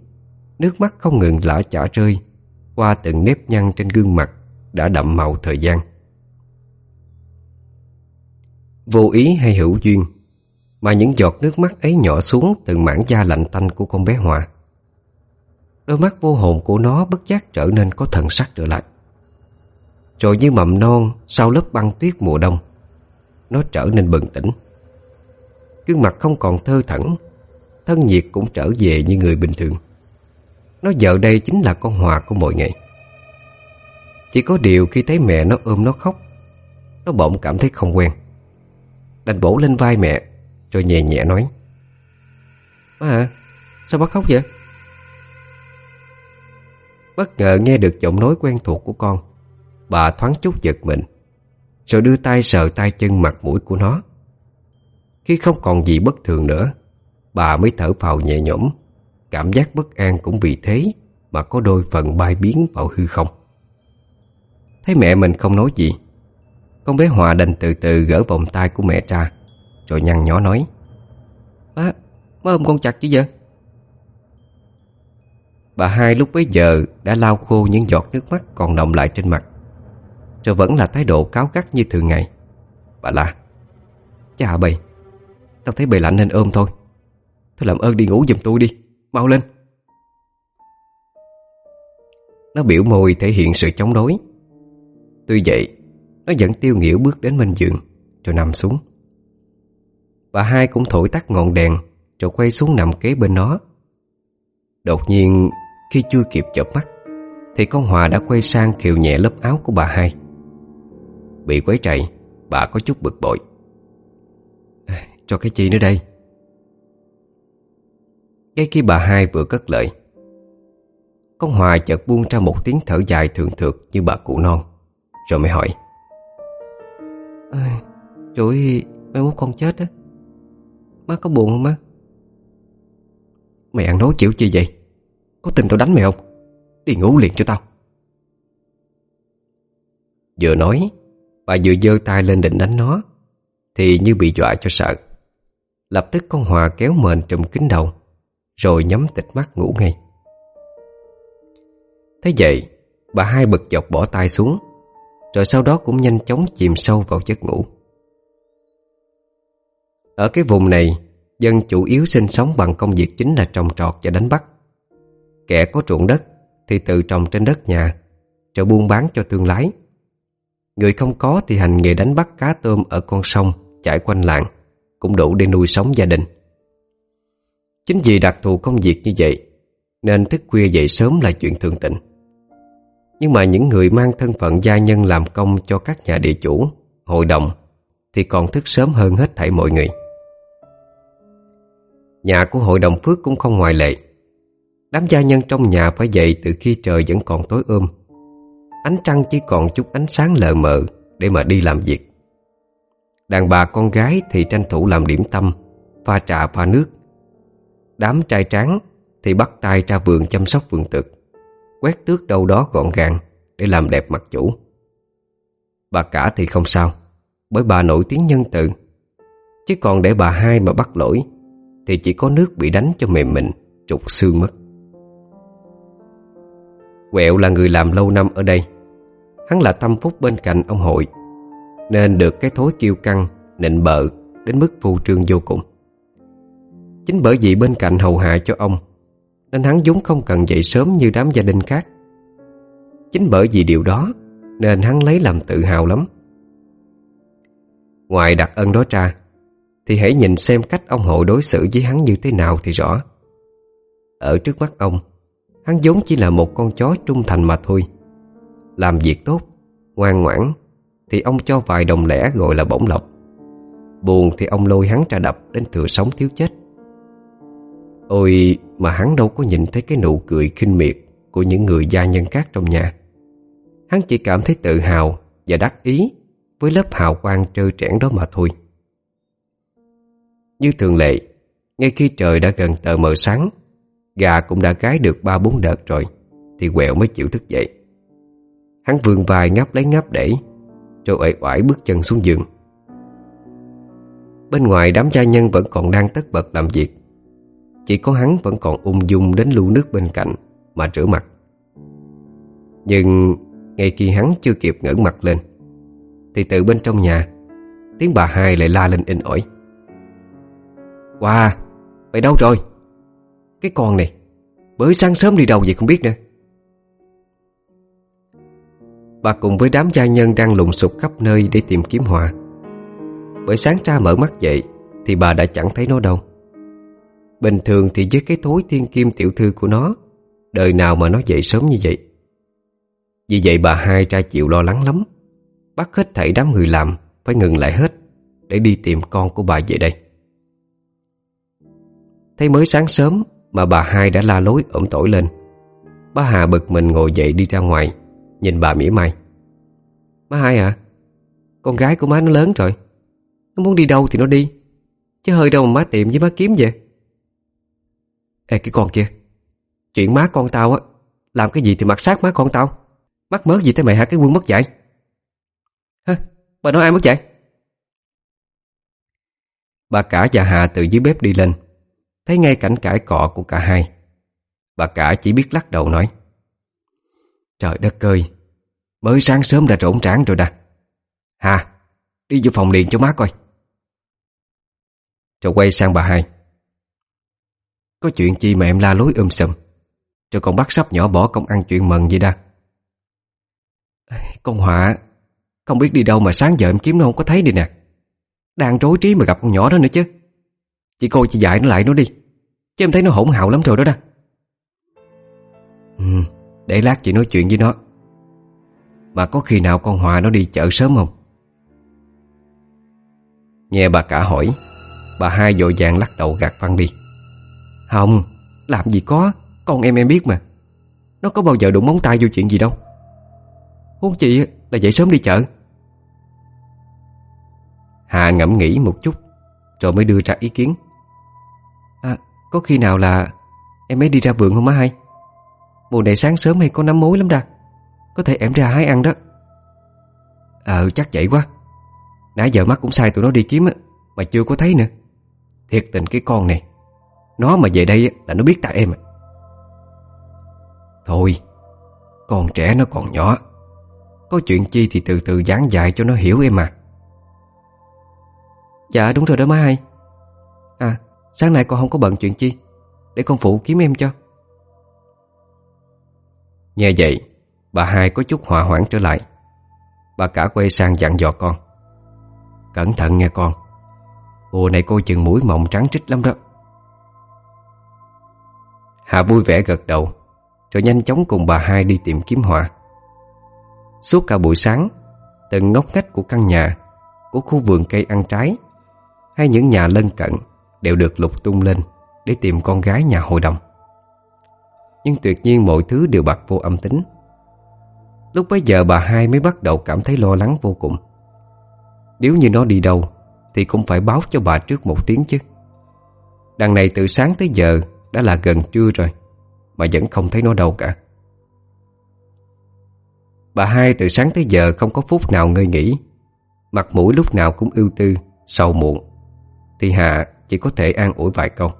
Nước mắt không ngừng lã chả rơi. Qua từng nếp nhăn trên gương mặt Đã đậm màu thời gian. Vô ý hay hữu duyên, Mà những giọt nước mắt ấy nhỏ xuống Từng mảng da lạnh tanh của con bé Hòa. Đôi mắt vô hồn của nó bất giác trở nên có thần sắc trở lại. Rồi như mầm non sau lớp băng tuyết mùa đông, Nó trở nên bừng tỉnh. Gương mặt không còn thơ thẳng, Thân nhiệt cũng trở về như người bình thường. Nó giờ đây chính là con Hòa của mọi ngày Chỉ có điều khi thấy mẹ nó ôm nó khóc Nó bỗng cảm thấy không quen. Đành bổ lên vai mẹ Rồi nhẹ nhẹ nói. Má à, sao bác khóc vậy? Bất ngờ nghe được giọng nói quen thuộc của con Bà thoáng chút giật mình Rồi đưa tay sờ tay chân mặt mũi của nó. Khi không còn gì bất thường nữa Bà mới thở phào nhẹ nhõm. Cảm giác bất an cũng vì thế Mà có đôi phần bay biến vào hư không. Thấy mẹ mình không nói gì Con bé Hòa đành từ từ gỡ vòng tay của mẹ ra Rồi nhăn nhó nói Má, má ôm con chặt chứ vậy Bà hai lúc bấy giờ đã lau khô những giọt nước mắt còn đọng lại trên mặt Rồi vẫn là thái độ cáo gắt như thường ngày. Bà la Chà bầy Tao thấy bầy lạnh nên ôm thôi Thôi làm ơn đi ngủ giùm tôi đi. Mau lên. Nó biểu môi thể hiện sự chống đối. Tuy vậy Nó vẫn tiêu nghỉu bước đến bên giường Rồi nằm xuống. Bà hai cũng thổi tắt ngọn đèn Rồi quay xuống nằm kế bên nó. Đột nhiên khi chưa kịp chợp mắt Thì con Hòa đã quay sang khiều nhẹ lớp áo của bà hai. Bị quấy chạy Bà có chút bực bội. À, Cho cái chi nữa đây? Ngay khi bà hai vừa cất lời. Con Hòa chợt buông ra một tiếng thở dài thường thượt như bà cụ non Rồi mới hỏi. À, ơi, mai mốt con chết á. Má có buồn không má? Mày ăn nói chịu chi vậy? Có tin tao đánh mày không? Đi ngủ liền cho tao. Vừa nói Bà vừa giơ tay lên định đánh nó Thì như bị dọa cho sợ. Lập tức con Hòa kéo mền trùm kính đầu rồi nhắm tịch mắt ngủ ngay. Thế vậy, Bà hai bực dọc bỏ tay xuống, Rồi sau đó cũng nhanh chóng chìm sâu vào giấc ngủ. Ở cái vùng này, Dân chủ yếu sinh sống bằng công việc chính là trồng trọt và đánh bắt. Kẻ có ruộng đất thì tự trồng trên đất nhà, Rồi buôn bán cho thương lái. Người không có thì hành nghề đánh bắt cá tôm ở con sông chảy quanh làng Cũng đủ để nuôi sống gia đình. Chính vì đặc thù công việc như vậy Nên thức khuya dậy sớm là chuyện thường tình. Nhưng mà những người mang thân phận gia nhân làm công cho các nhà địa chủ, hội đồng Thì còn thức sớm hơn hết thảy mọi người. Nhà của hội đồng Phước cũng không ngoại lệ. Đám gia nhân trong nhà phải dậy từ khi trời vẫn còn tối ôm. Ánh trăng chỉ còn chút ánh sáng lờ mờ để mà đi làm việc. Đàn bà con gái thì tranh thủ làm điểm tâm, pha trà pha nước. Đám trai tráng thì bắt tay ra vườn chăm sóc vườn tược, Quét tước đâu đó gọn gàng để làm đẹp mặt chủ. Bà cả thì không sao, Bởi bà nổi tiếng nhân từ. Chứ còn để bà hai mà bắt lỗi, Thì chỉ có nước bị đánh cho mềm mịn, Trục xương mất. Quẹo là người làm lâu năm ở đây. Hắn là tâm phúc bên cạnh ông hội, Nên được cái thối kiêu căng, Nịnh bợ Đến mức phù trương vô cùng. Chính bởi vì bên cạnh hầu hạ cho ông, Nên hắn vốn không cần dậy sớm như đám gia đình khác. Chính bởi vì điều đó, Nên hắn lấy làm tự hào lắm. Ngoài đặt ân đó ra, Thì hãy nhìn xem cách ông hộ đối xử với hắn như thế nào thì rõ. Ở trước mắt ông, Hắn vốn chỉ là một con chó trung thành mà thôi. Làm việc tốt, Ngoan ngoãn, Thì ông cho vài đồng lẻ gọi là bổng lộc. Buồn thì ông lôi hắn ra đập Đến thừa sống thiếu chết. Ôi, mà hắn đâu có nhìn thấy cái nụ cười khinh miệt Của những người gia nhân khác trong nhà. Hắn chỉ cảm thấy tự hào Và đắc ý Với lớp hào quang trơ trẽn đó mà thôi. Như thường lệ, Ngay khi trời đã gần tờ mờ sáng, Gà cũng đã gái được ba bốn đợt rồi, Thì quẹo mới chịu thức dậy. Hắn vườn vai ngáp lấy ngáp để Rồi uể oải bước chân xuống giường. Bên ngoài đám gia nhân vẫn còn đang tất bật làm việc. Chỉ có hắn vẫn còn ung dung đến lưu nước bên cạnh Mà rửa mặt. Nhưng ngay khi hắn chưa kịp ngẩng mặt lên, Thì từ bên trong nhà, Tiếng bà hai lại la lên in ỏi. Wow Mày đâu rồi? Cái con này bữa sáng sớm đi đâu vậy không biết nữa. Bà cùng với đám gia nhân đang lùng sục khắp nơi để tìm kiếm Hòa. Bởi sáng ra mở mắt dậy, Thì bà đã chẳng thấy nó đâu. Bình thường thì với cái tối thiên kim tiểu thư của nó, Đời nào mà nó dậy sớm như vậy? Vì vậy bà hai ra chịu lo lắng lắm. Bắt hết thảy đám người làm, Phải ngừng lại hết, Để đi tìm con của bà về đây. Thấy mới sáng sớm Mà bà hai đã la lối ẩm tỏi lên. Bà Hà bực mình ngồi dậy đi ra ngoài, Nhìn bà mỉa mai. Má hai à Con gái của má nó lớn rồi. Nó muốn đi đâu thì nó đi, Chứ hơi đâu mà má tìm với má kiếm vậy Ê, cái con kia. Chuyện má con tao á, Làm cái gì thì mặc sát má con tao. Mắc mớ gì tới mày hả? Cái quân mất dạy. Hả? Bà nói ai mất dạy? Bà cả và Hà từ dưới bếp đi lên. Thấy ngay cảnh cãi cọ của cả hai. Bà cả chỉ biết lắc đầu nói. Trời đất ơi, Mới sáng sớm đã trộn tráng rồi nè. Hà, Đi vô phòng liền cho má coi. Rồi quay sang bà hai. Có chuyện chi mà em la lối um sùm. Cho con bắt sắp nhỏ bỏ công ăn chuyện mần vậy đa Con Họa Không biết đi đâu mà sáng giờ em kiếm nó không có thấy đi nè. Đang rối trí mà gặp con nhỏ đó nữa chứ. Chị coi chị dạy nó lại nó đi, Chứ em thấy nó hỗn hào lắm rồi đó đó. Ừ Để lát chị nói chuyện với nó. Mà có khi nào con Hòa nó đi chợ sớm không? Nghe bà cả hỏi, Bà hai vội vàng lắc đầu gạt văn đi. Không, Làm gì có, Con em em biết mà. Nó có bao giờ đụng móng tay vô chuyện gì đâu. Huống chị là dậy sớm đi chợ. Hà ngẫm nghĩ một chút, Rồi mới đưa ra ý kiến. À có khi nào là Em ấy đi ra vườn không má hay Mùa này sáng sớm hay có nắm mối lắm đa. Có thể em ra hái ăn đó. Ờ chắc vậy quá. Nãy giờ mắt cũng sai tụi nó đi kiếm á, Mà chưa có thấy nữa. Thiệt tình cái con này. Nó mà về đây là nó biết tại em à. Thôi, Con trẻ nó còn nhỏ. Có chuyện chi thì từ từ giảng dạy cho nó hiểu em mà Dạ đúng rồi đó má hai À sáng nay con không có bận chuyện chi. Để con phụ kiếm em cho. Nghe vậy, Bà hai có chút hòa hoãn trở lại. Bà cả quay sang dặn dò con. Cẩn thận nghe con. Mùa này cô chừng mũi mộng trắng trích lắm đó. Hà vui vẻ gật đầu, Rồi nhanh chóng cùng bà hai đi tìm kiếm hòa Suốt cả buổi sáng, Từng ngóc ngách của căn nhà, Của khu vườn cây ăn trái, Hay những nhà lân cận Đều được lục tung lên Để tìm con gái nhà hội đồng. Nhưng tuyệt nhiên mọi thứ đều bạc vô âm tính. Lúc bấy giờ bà hai mới bắt đầu cảm thấy lo lắng vô cùng. Nếu như nó đi đâu Thì cũng phải báo cho bà trước một tiếng chứ. Đằng này từ sáng tới giờ đã là gần trưa rồi, Mà vẫn không thấy nó đâu cả. Bà hai từ sáng tới giờ không có phút nào ngơi nghỉ. Mặt mũi lúc nào cũng ưu tư Sâu muộn. Thì Hạ chỉ có thể an ủi vài câu.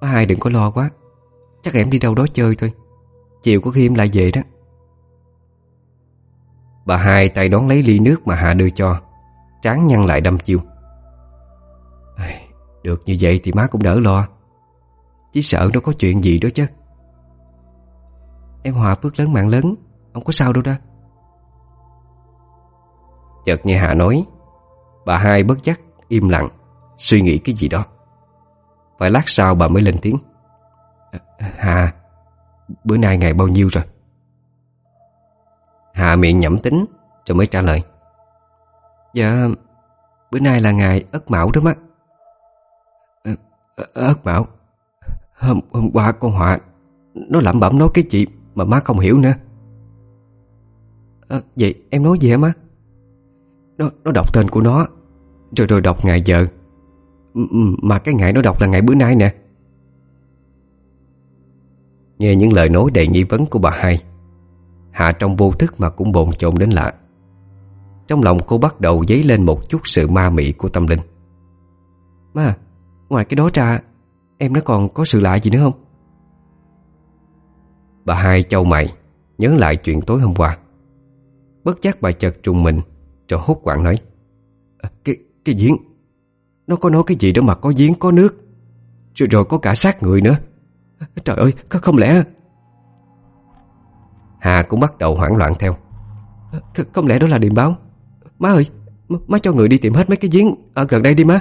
Bà hai đừng có lo quá, Chắc em đi đâu đó chơi thôi. Chiều có khi em lại về đó. Bà hai tay đón lấy ly nước mà Hạ đưa cho, Tráng nhăn lại đâm chiêu. Được như vậy thì má cũng đỡ lo. Chỉ sợ nó có chuyện gì đó chứ. Em Hòa bước lớn mạng lớn, Không có sao đâu đó. Chợt nghe Hà nói, Bà hai bất giác im lặng, Suy nghĩ cái gì đó. Phải lát sau bà mới lên tiếng. Hà Bữa nay ngày bao nhiêu rồi? Hà miệng nhẩm tính, Rồi mới trả lời. Dạ Bữa nay là ngày Ất Mão đó má. Ất bảo. Hôm, hôm qua con Họa Nó lẩm bẩm nói cái chị Mà má không hiểu nữa. À, Vậy em nói gì hả má? Nó, nó đọc tên của nó Rồi rồi đọc ngày giờ. Mà cái ngày nó đọc là ngày bữa nay nè. Nghe những lời nói đầy nghi vấn của bà hai Hạ trong vô thức mà cũng bồn chồn đến lạ. Trong lòng cô bắt đầu dấy lên một chút sự ma mị của tâm linh. Má, ngoài cái đó ra Em nó còn có sự lạ gì nữa không? Bà hai châu mày Nhớ lại chuyện tối hôm qua. Bất giác bà chợt trùng mình Rồi hốt quảng nói à, Cái cái diễn Nó có nói cái gì đó mà có giếng có nước Rồi rồi có cả xác người nữa. Trời ơi không lẽ Hà cũng bắt đầu hoảng loạn theo. Không lẽ đó là điềm báo? Má ơi Má cho người đi tìm hết mấy cái giếng Ở gần đây đi má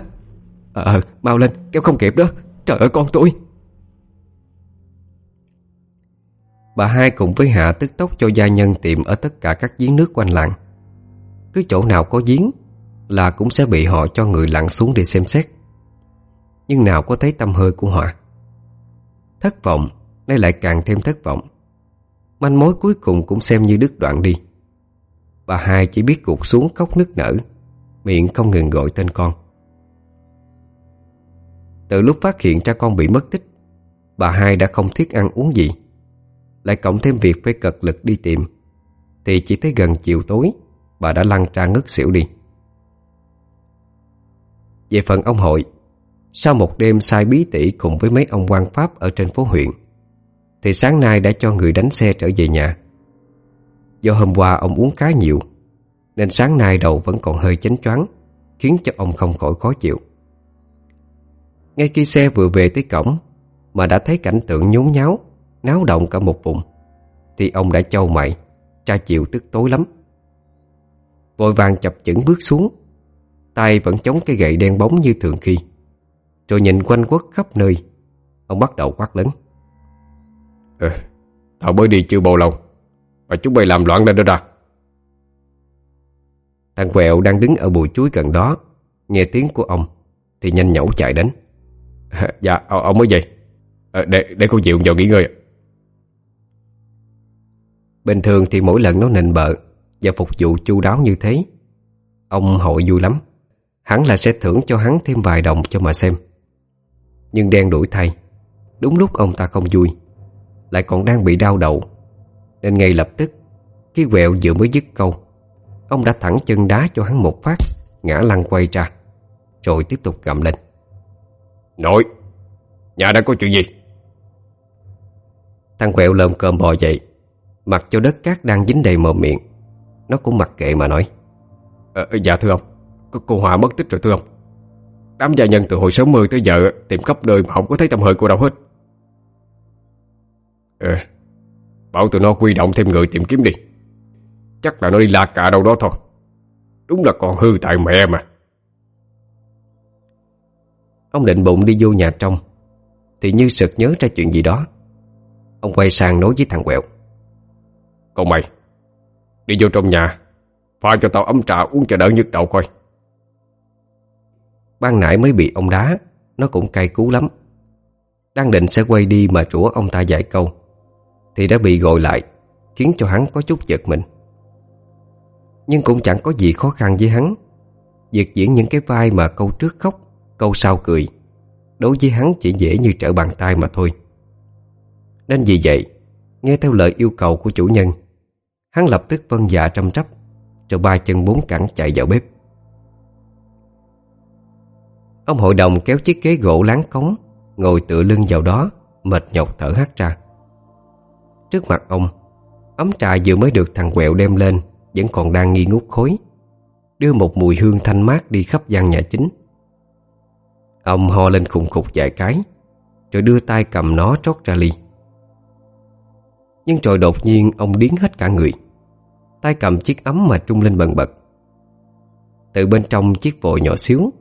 Ờ à, mau lên kéo không kịp đó. Trời ơi con tôi. Bà hai cùng với Hạ tức tốc cho gia nhân tìm ở tất cả các giếng nước quanh làng. Cứ chỗ nào có giếng Là cũng sẽ bị họ cho người lặn xuống để xem xét. Nhưng nào có thấy tâm hơi của họ. Thất vọng Nay lại càng thêm thất vọng. Manh mối cuối cùng cũng xem như đứt đoạn đi. Bà hai chỉ biết gục xuống khóc nức nở Miệng không ngừng gọi tên con. Từ lúc phát hiện ra con bị mất tích, Bà hai đã không thiết ăn uống gì. Lại cộng thêm việc phải cật lực đi tìm, Thì chỉ tới gần chiều tối, Bà đã lăn ra ngất xỉu đi. Về phần ông hội, Sau một đêm sai bí tỉ cùng với mấy ông quan pháp ở trên phố huyện, Thì sáng nay đã cho người đánh xe trở về nhà. Do hôm qua ông uống khá nhiều, Nên sáng nay đầu vẫn còn hơi chánh choáng, Khiến cho ông không khỏi khó chịu. Ngay khi xe vừa về tới cổng Mà đã thấy cảnh tượng nhốn nháo Náo động cả một vùng Thì ông đã châu mày Tra chịu tức tối lắm. Vội vàng chập chững bước xuống tay vẫn chống cái gậy đen bóng như thường khi. Rồi nhìn quanh quất khắp nơi Ông bắt đầu quát lớn. Ờ, tao mới đi chưa bao lâu Mà chúng bay làm loạn lên đó ra. Thằng quẹo đang đứng ở bụi chuối gần đó Nghe tiếng của ông Thì nhanh nhẩu chạy đến Dạ, ông mới vậy à, ờ, Để để cô Diệu vào nghỉ ngơi Bình thường thì mỗi lần nó nịnh bợ Và phục vụ chu đáo như thế Ông hội vui lắm. Hắn là sẽ thưởng cho hắn thêm vài đồng cho mà xem. Nhưng đen đuổi thay Đúng lúc ông ta không vui Lại còn đang bị đau đầu. Nên ngay lập tức Khi quẹo vừa mới dứt câu Ông đã thẳng chân đá cho hắn một phát Ngã lăn quay ra Rồi tiếp tục gầm lên. Nội. Nhà đã có chuyện gì? Thằng quẹo lơm cơm bò dậy. Mặc cho đất cát đang dính đầy mờ miệng. Nó cũng mặc kệ mà nói. À, Dạ thưa ông. Cô Hòa mất tích rồi thưa ông. Đám gia nhân từ hồi sớm mưa tới giờ Tìm khắp nơi mà không có thấy tầm hơi cô đâu hết. Ờ Bảo tụi nó quy động thêm người tìm kiếm đi. Chắc là nó đi lạc cả đâu đó thôi. Đúng là còn hư tại mẹ mà Ông định bụng đi vô nhà trong. Thì như sực nhớ ra chuyện gì đó. Ông quay sang nói với thằng quẹo. Còn mày Đi vô trong nhà Pha cho tao ấm trà uống cho đỡ nhức đầu coi. Ban nãy mới bị ông đá Nó cũng cay cú lắm. Đang định sẽ quay đi mà rủa ông ta vài câu Thì đã bị gọi lại Khiến cho hắn có chút giật mình. Nhưng cũng chẳng có gì khó khăn với hắn. Việc diễn những cái vai mà câu trước khóc Câu sau cười, Đối với hắn chỉ dễ như trở bàn tay mà thôi. Nên vì vậy, Nghe theo lời yêu cầu của chủ nhân, Hắn lập tức vân dạ trăm trắp, Rồi ba chân bốn cẳng chạy vào bếp. Ông hội đồng kéo chiếc ghế gỗ láng cống, Ngồi tựa lưng vào đó, Mệt nhọc thở hắt ra. Trước mặt ông, Ấm trà vừa mới được thằng quẹo đem lên Vẫn còn đang nghi ngút khối, Đưa một mùi hương thanh mát đi khắp gian nhà chính. Ông ho lên khùng khục vài cái, Rồi đưa tay cầm nó trót ra ly. Nhưng rồi đột nhiên ông điến hết cả người. Tay cầm chiếc ấm mà trung lên bần bật. Từ bên trong chiếc vội nhỏ xíu,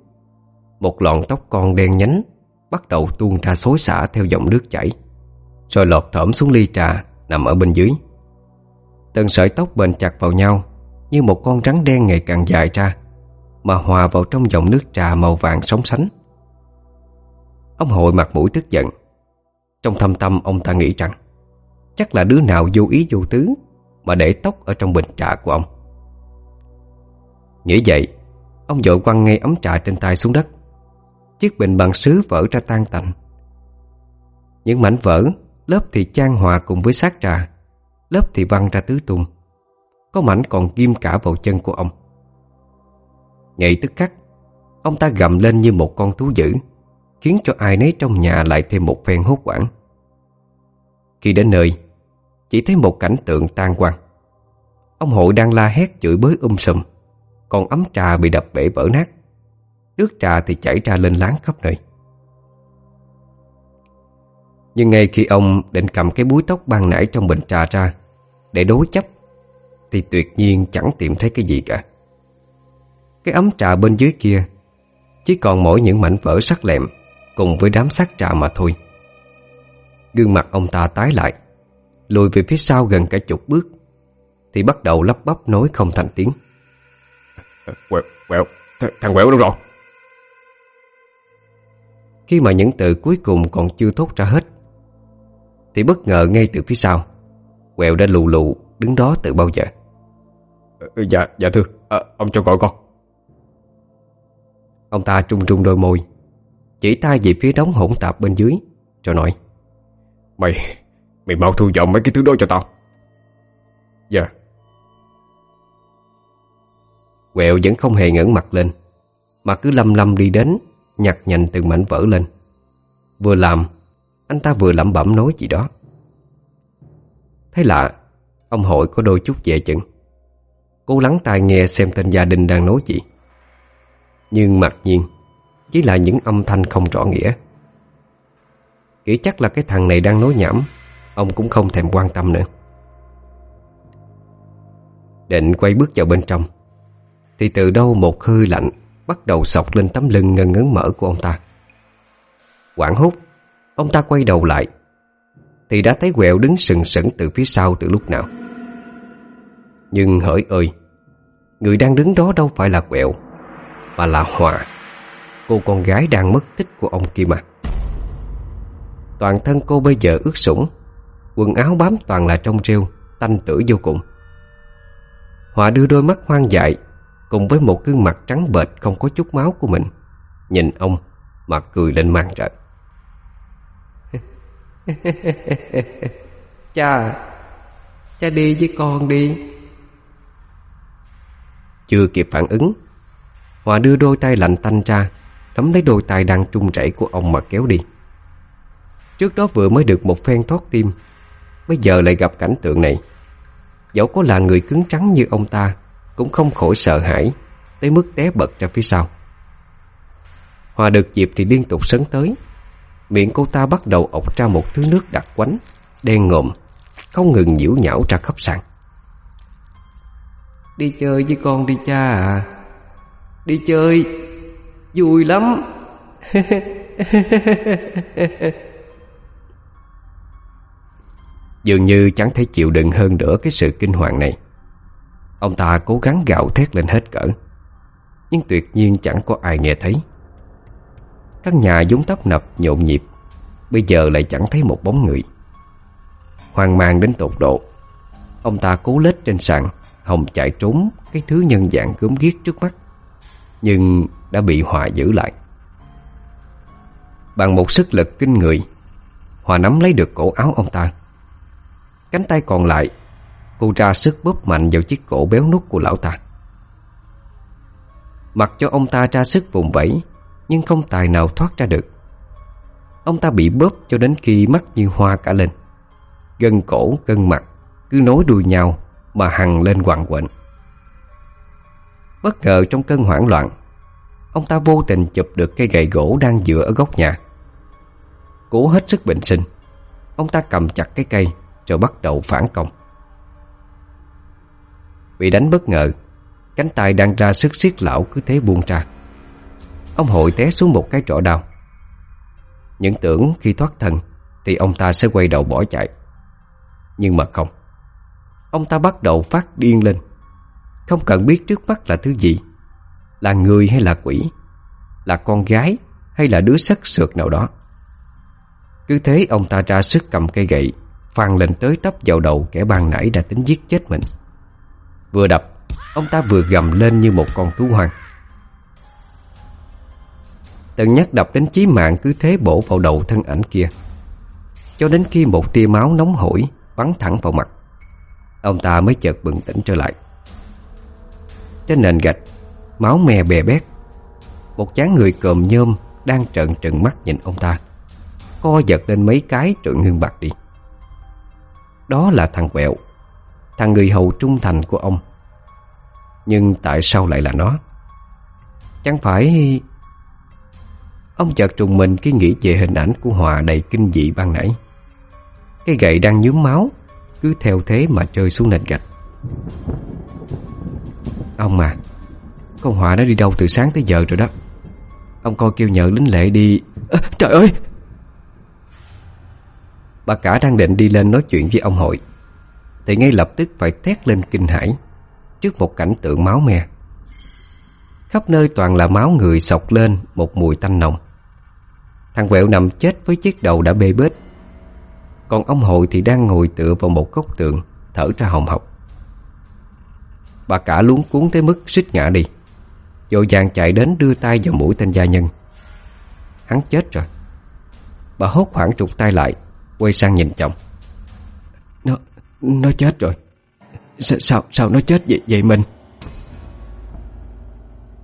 Một lọn tóc con đen nhánh Bắt đầu tuôn ra xối xả theo dòng nước chảy, Rồi lọt thởm xuống ly trà Nằm ở bên dưới. Từng sợi tóc bền chặt vào nhau, Như một con rắn đen ngày càng dài ra, Mà hòa vào trong dòng nước trà màu vàng sóng sánh. Ông hội mặt mũi tức giận. Trong thâm tâm, ông ta nghĩ rằng, Chắc là đứa nào vô ý vô tứ Mà để tóc ở trong bình trà của ông. Nghĩ vậy, Ông vội quăng ngay ấm trà trên tay xuống đất. Chiếc bình bằng sứ vỡ ra tan tành. Những mảnh vỡ, Lớp thì chan hòa cùng với xác trà, Lớp thì văng ra tứ tung. Có mảnh còn ghim cả vào chân của ông. Ngay tức khắc, Ông ta gầm lên như một con thú dữ. Khiến cho ai nấy trong nhà lại thêm một phen hốt hoảng. Khi đến nơi, Chỉ thấy một cảnh tượng tan quang Ông hội đang la hét chửi bới um sùm, Còn ấm trà bị đập bể vỡ nát. Nước trà thì chảy ra lên láng khắp nơi. Nhưng ngay khi ông định cầm cái búi tóc ban nãy trong bình trà ra Để đối chấp, Thì tuyệt nhiên chẳng tìm thấy cái gì cả. Cái ấm trà bên dưới kia, Chỉ còn mỗi những mảnh vỡ sắc lẹm Cùng với đám xác trà mà thôi. Gương mặt ông ta tái lại Lùi về phía sau gần cả chục bước Thì bắt đầu lắp bắp nói không thành tiếng. Quẹo, quẹo, th thằng quẹo đâu rồi? Khi mà những từ cuối cùng còn chưa thốt ra hết Thì bất ngờ ngay từ phía sau Quẹo đã lù lù đứng đó từ bao giờ. Ừ, Dạ, dạ thưa à, Ông cho gọi con. Ông ta trung trung đôi môi chỉ tay về phía đống hỗn tạp bên dưới Rồi nói Mày, mày mau thu dọn mấy cái thứ đó cho tao. Dạ. Quẹo vẫn không hề ngẩng mặt lên Mà cứ lâm lâm đi đến Nhặt nhạnh từng mảnh vỡ lên. Vừa làm Anh ta vừa lẩm bẩm nói gì đó. Thấy lạ Ông hội có đôi chút dè chừng Cố lắng tai nghe xem tên gia đình đang nói gì. Nhưng mặc nhiên chỉ là những âm thanh không rõ nghĩa. Nghĩ chắc là cái thằng này đang nói nhảm, Ông cũng không thèm quan tâm nữa. Định quay bước vào bên trong. Thì từ đâu một hơi lạnh Bắt đầu sọc lên tấm lưng ngân ngấn mở của ông ta. Quảng hút Ông ta quay đầu lại, Thì đã thấy quẹo đứng sừng sững từ phía sau từ lúc nào. Nhưng hỡi ơi, Người đang đứng đó đâu phải là quẹo, Mà là Hòa Cô con gái đang mất tích của ông kia mà Toàn thân cô bây giờ ướt sũng Quần áo bám toàn là trong rêu Tanh tử vô cùng. Hòa đưa đôi mắt hoang dại Cùng với một gương mặt trắng bệch Không có chút máu của mình Nhìn ông mà cười lên mang rợn Cha Cha đi với con đi. Chưa kịp phản ứng Hòa đưa đôi tay lạnh tanh ra Nắm lấy đôi tay đang trung chảy của ông mà kéo đi. Trước đó vừa mới được một phen thoát tim, Bây giờ lại gặp cảnh tượng này. Dẫu có là người cứng trắng như ông ta, Cũng không khỏi sợ hãi, Tới mức té bật ra phía sau. Hòa được dịp thì liên tục sấn tới. Miệng cô ta bắt đầu ọc ra một thứ nước đặc quánh, Đen ngộm Không ngừng nhiễu nhão ra khắp sàn. Đi chơi với con đi cha à. Đi chơi. Vui lắm. Dường như chẳng thể chịu đựng hơn nữa cái sự kinh hoàng này. Ông ta cố gắng gạo thét lên hết cỡ. Nhưng tuyệt nhiên chẳng có ai nghe thấy. Căn nhà vốn tấp nập, nhộn nhịp. Bây giờ lại chẳng thấy một bóng người. Hoang mang đến tột độ. Ông ta cố lết trên sàn Hồng chạy trốn cái thứ nhân dạng gớm ghiếc trước mắt. Nhưng đã bị Hòa giữ lại. Bằng một sức lực kinh người Hòa nắm lấy được cổ áo ông ta. Cánh tay còn lại Cô ra sức bóp mạnh vào chiếc cổ béo nút của lão ta. Mặc cho ông ta ra sức vùng vẫy Nhưng không tài nào thoát ra được. Ông ta bị bóp cho đến khi mắt như hoa cả lên. Gân cổ, gân mặt Cứ nối đuôi nhau Mà hằng lên quằn quện Bất ngờ trong cơn hoảng loạn, Ông ta vô tình chụp được cây gậy gỗ đang dựa ở góc nhà. Cố hết sức bình sinh, Ông ta cầm chặt cái cây Rồi bắt đầu phản công. Bị đánh bất ngờ, Cánh tay đang ra sức siết lão cứ thế buông ra. Ông hội té xuống một cái trọ đau. Những tưởng khi thoát thân Thì ông ta sẽ quay đầu bỏ chạy. Nhưng mà không, Ông ta bắt đầu phát điên lên. Không cần biết trước mắt là thứ gì. Là người hay là quỷ? Là con gái hay là đứa sắc sượt nào đó? Cứ thế ông ta ra sức cầm cây gậy, Phàn lên tới tấp vào đầu kẻ ban nãy đã tính giết chết mình. Vừa đập, Ông ta vừa gầm lên như một con thú hoang. Từng nhát đập đến chí mạng cứ thế bổ vào đầu thân ảnh kia. Cho đến khi một tia máu nóng hổi Bắn thẳng vào mặt, Ông ta mới chợt bừng tỉnh trở lại. Trên nền gạch, Máu me bè bét. Một chán người còm nhôm Đang trợn trừng mắt nhìn ông ta. Co giật lên mấy cái rồi ngưng bạc đi. Đó là thằng quẹo, Thằng người hầu trung thành của ông. Nhưng tại sao lại là nó? Chẳng phải Ông chợt trùng mình khi nghĩ về hình ảnh của Hòa đầy kinh dị ban nãy. Cái gậy đang nhúm máu, Cứ theo thế mà rơi xuống nền gạch. Ông mà. Con Hòa nó đi đâu từ sáng tới giờ rồi đó. Ông coi kêu nhờ lính lệ đi. À, Trời ơi! Bà cả đang định đi lên nói chuyện với ông hội Thì ngay lập tức phải thét lên kinh hãi Trước một cảnh tượng máu me. Khắp nơi toàn là máu người sọc lên Một mùi tanh nồng. Thằng quẹo nằm chết với chiếc đầu đã bê bết. Còn ông hội thì đang ngồi tựa vào một góc tượng Thở ra hồng hộc. Bà cả luống cuốn tới mức suýt ngã đi. Dội vàng chạy đến đưa tay vào mũi tên gia nhân. Hắn chết rồi. Bà hốt hoảng trục tay lại Quay sang nhìn chồng. Nó, nó chết rồi. Sao, sao, sao nó chết vậy, vậy mình?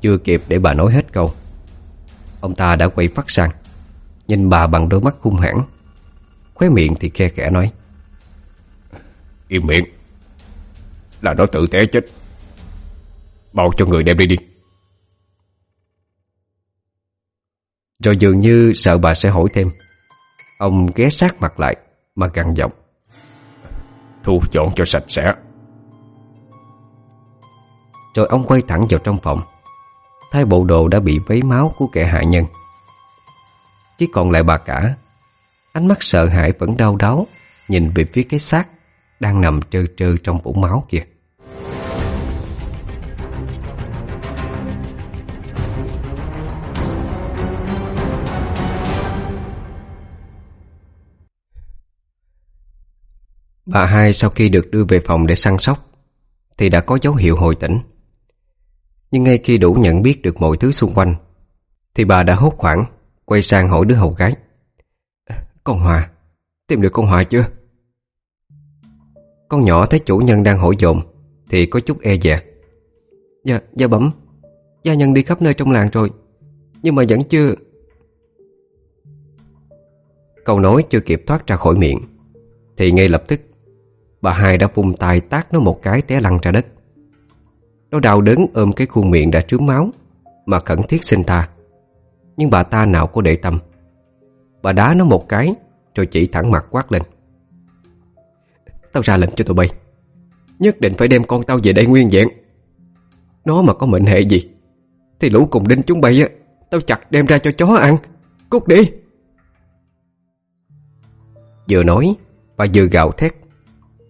Chưa kịp để bà nói hết câu Ông ta đã quay phát sang Nhìn bà bằng đôi mắt hung hãn. Khóe miệng thì khe khẽ nói. Im miệng. Là nó tự té chết. Bảo cho người đem đi đi. Rồi dường như sợ bà sẽ hỏi thêm. Ông ghé sát mặt lại Mà gằn giọng. Thu dọn cho sạch sẽ. Rồi ông quay thẳng vào trong phòng. Thay bộ đồ đã bị vấy máu của kẻ hại nhân. Chỉ còn lại bà cả. Ánh mắt sợ hãi vẫn đau đáu Nhìn về phía cái xác Đang nằm trơ trơ trong vũng máu kia. Bà hai sau khi được đưa về phòng để săn sóc Thì đã có dấu hiệu hồi tỉnh. Nhưng ngay khi đủ nhận biết được mọi thứ xung quanh Thì bà đã hốt hoảng Quay sang hỏi đứa hầu gái. Con Hòa Tìm được con Hòa chưa? Con nhỏ thấy chủ nhân đang hỏi dồn Thì có chút e dè. Dạ, dạ bẩm Gia nhân đi khắp nơi trong làng rồi Nhưng mà vẫn chưa Câu nói chưa kịp thoát ra khỏi miệng Thì ngay lập tức Bà hai đã vung tay tát nó một cái té lăn ra đất. Nó đau đớn ôm cái khuôn miệng đã trướng máu, Mà khẩn thiết xin tha. Nhưng bà ta nào có để tâm. Bà đá nó một cái, Rồi chỉ thẳng mặt quát lên. Tao ra lệnh cho tụi bay. Nhất định phải đem con tao về đây nguyên vẹn. Nó mà có mệnh hệ gì? Thì lũ cùng đinh chúng bay á, Tao chặt đem ra cho chó ăn. Cút đi! Vừa nói, Bà vừa gào thét.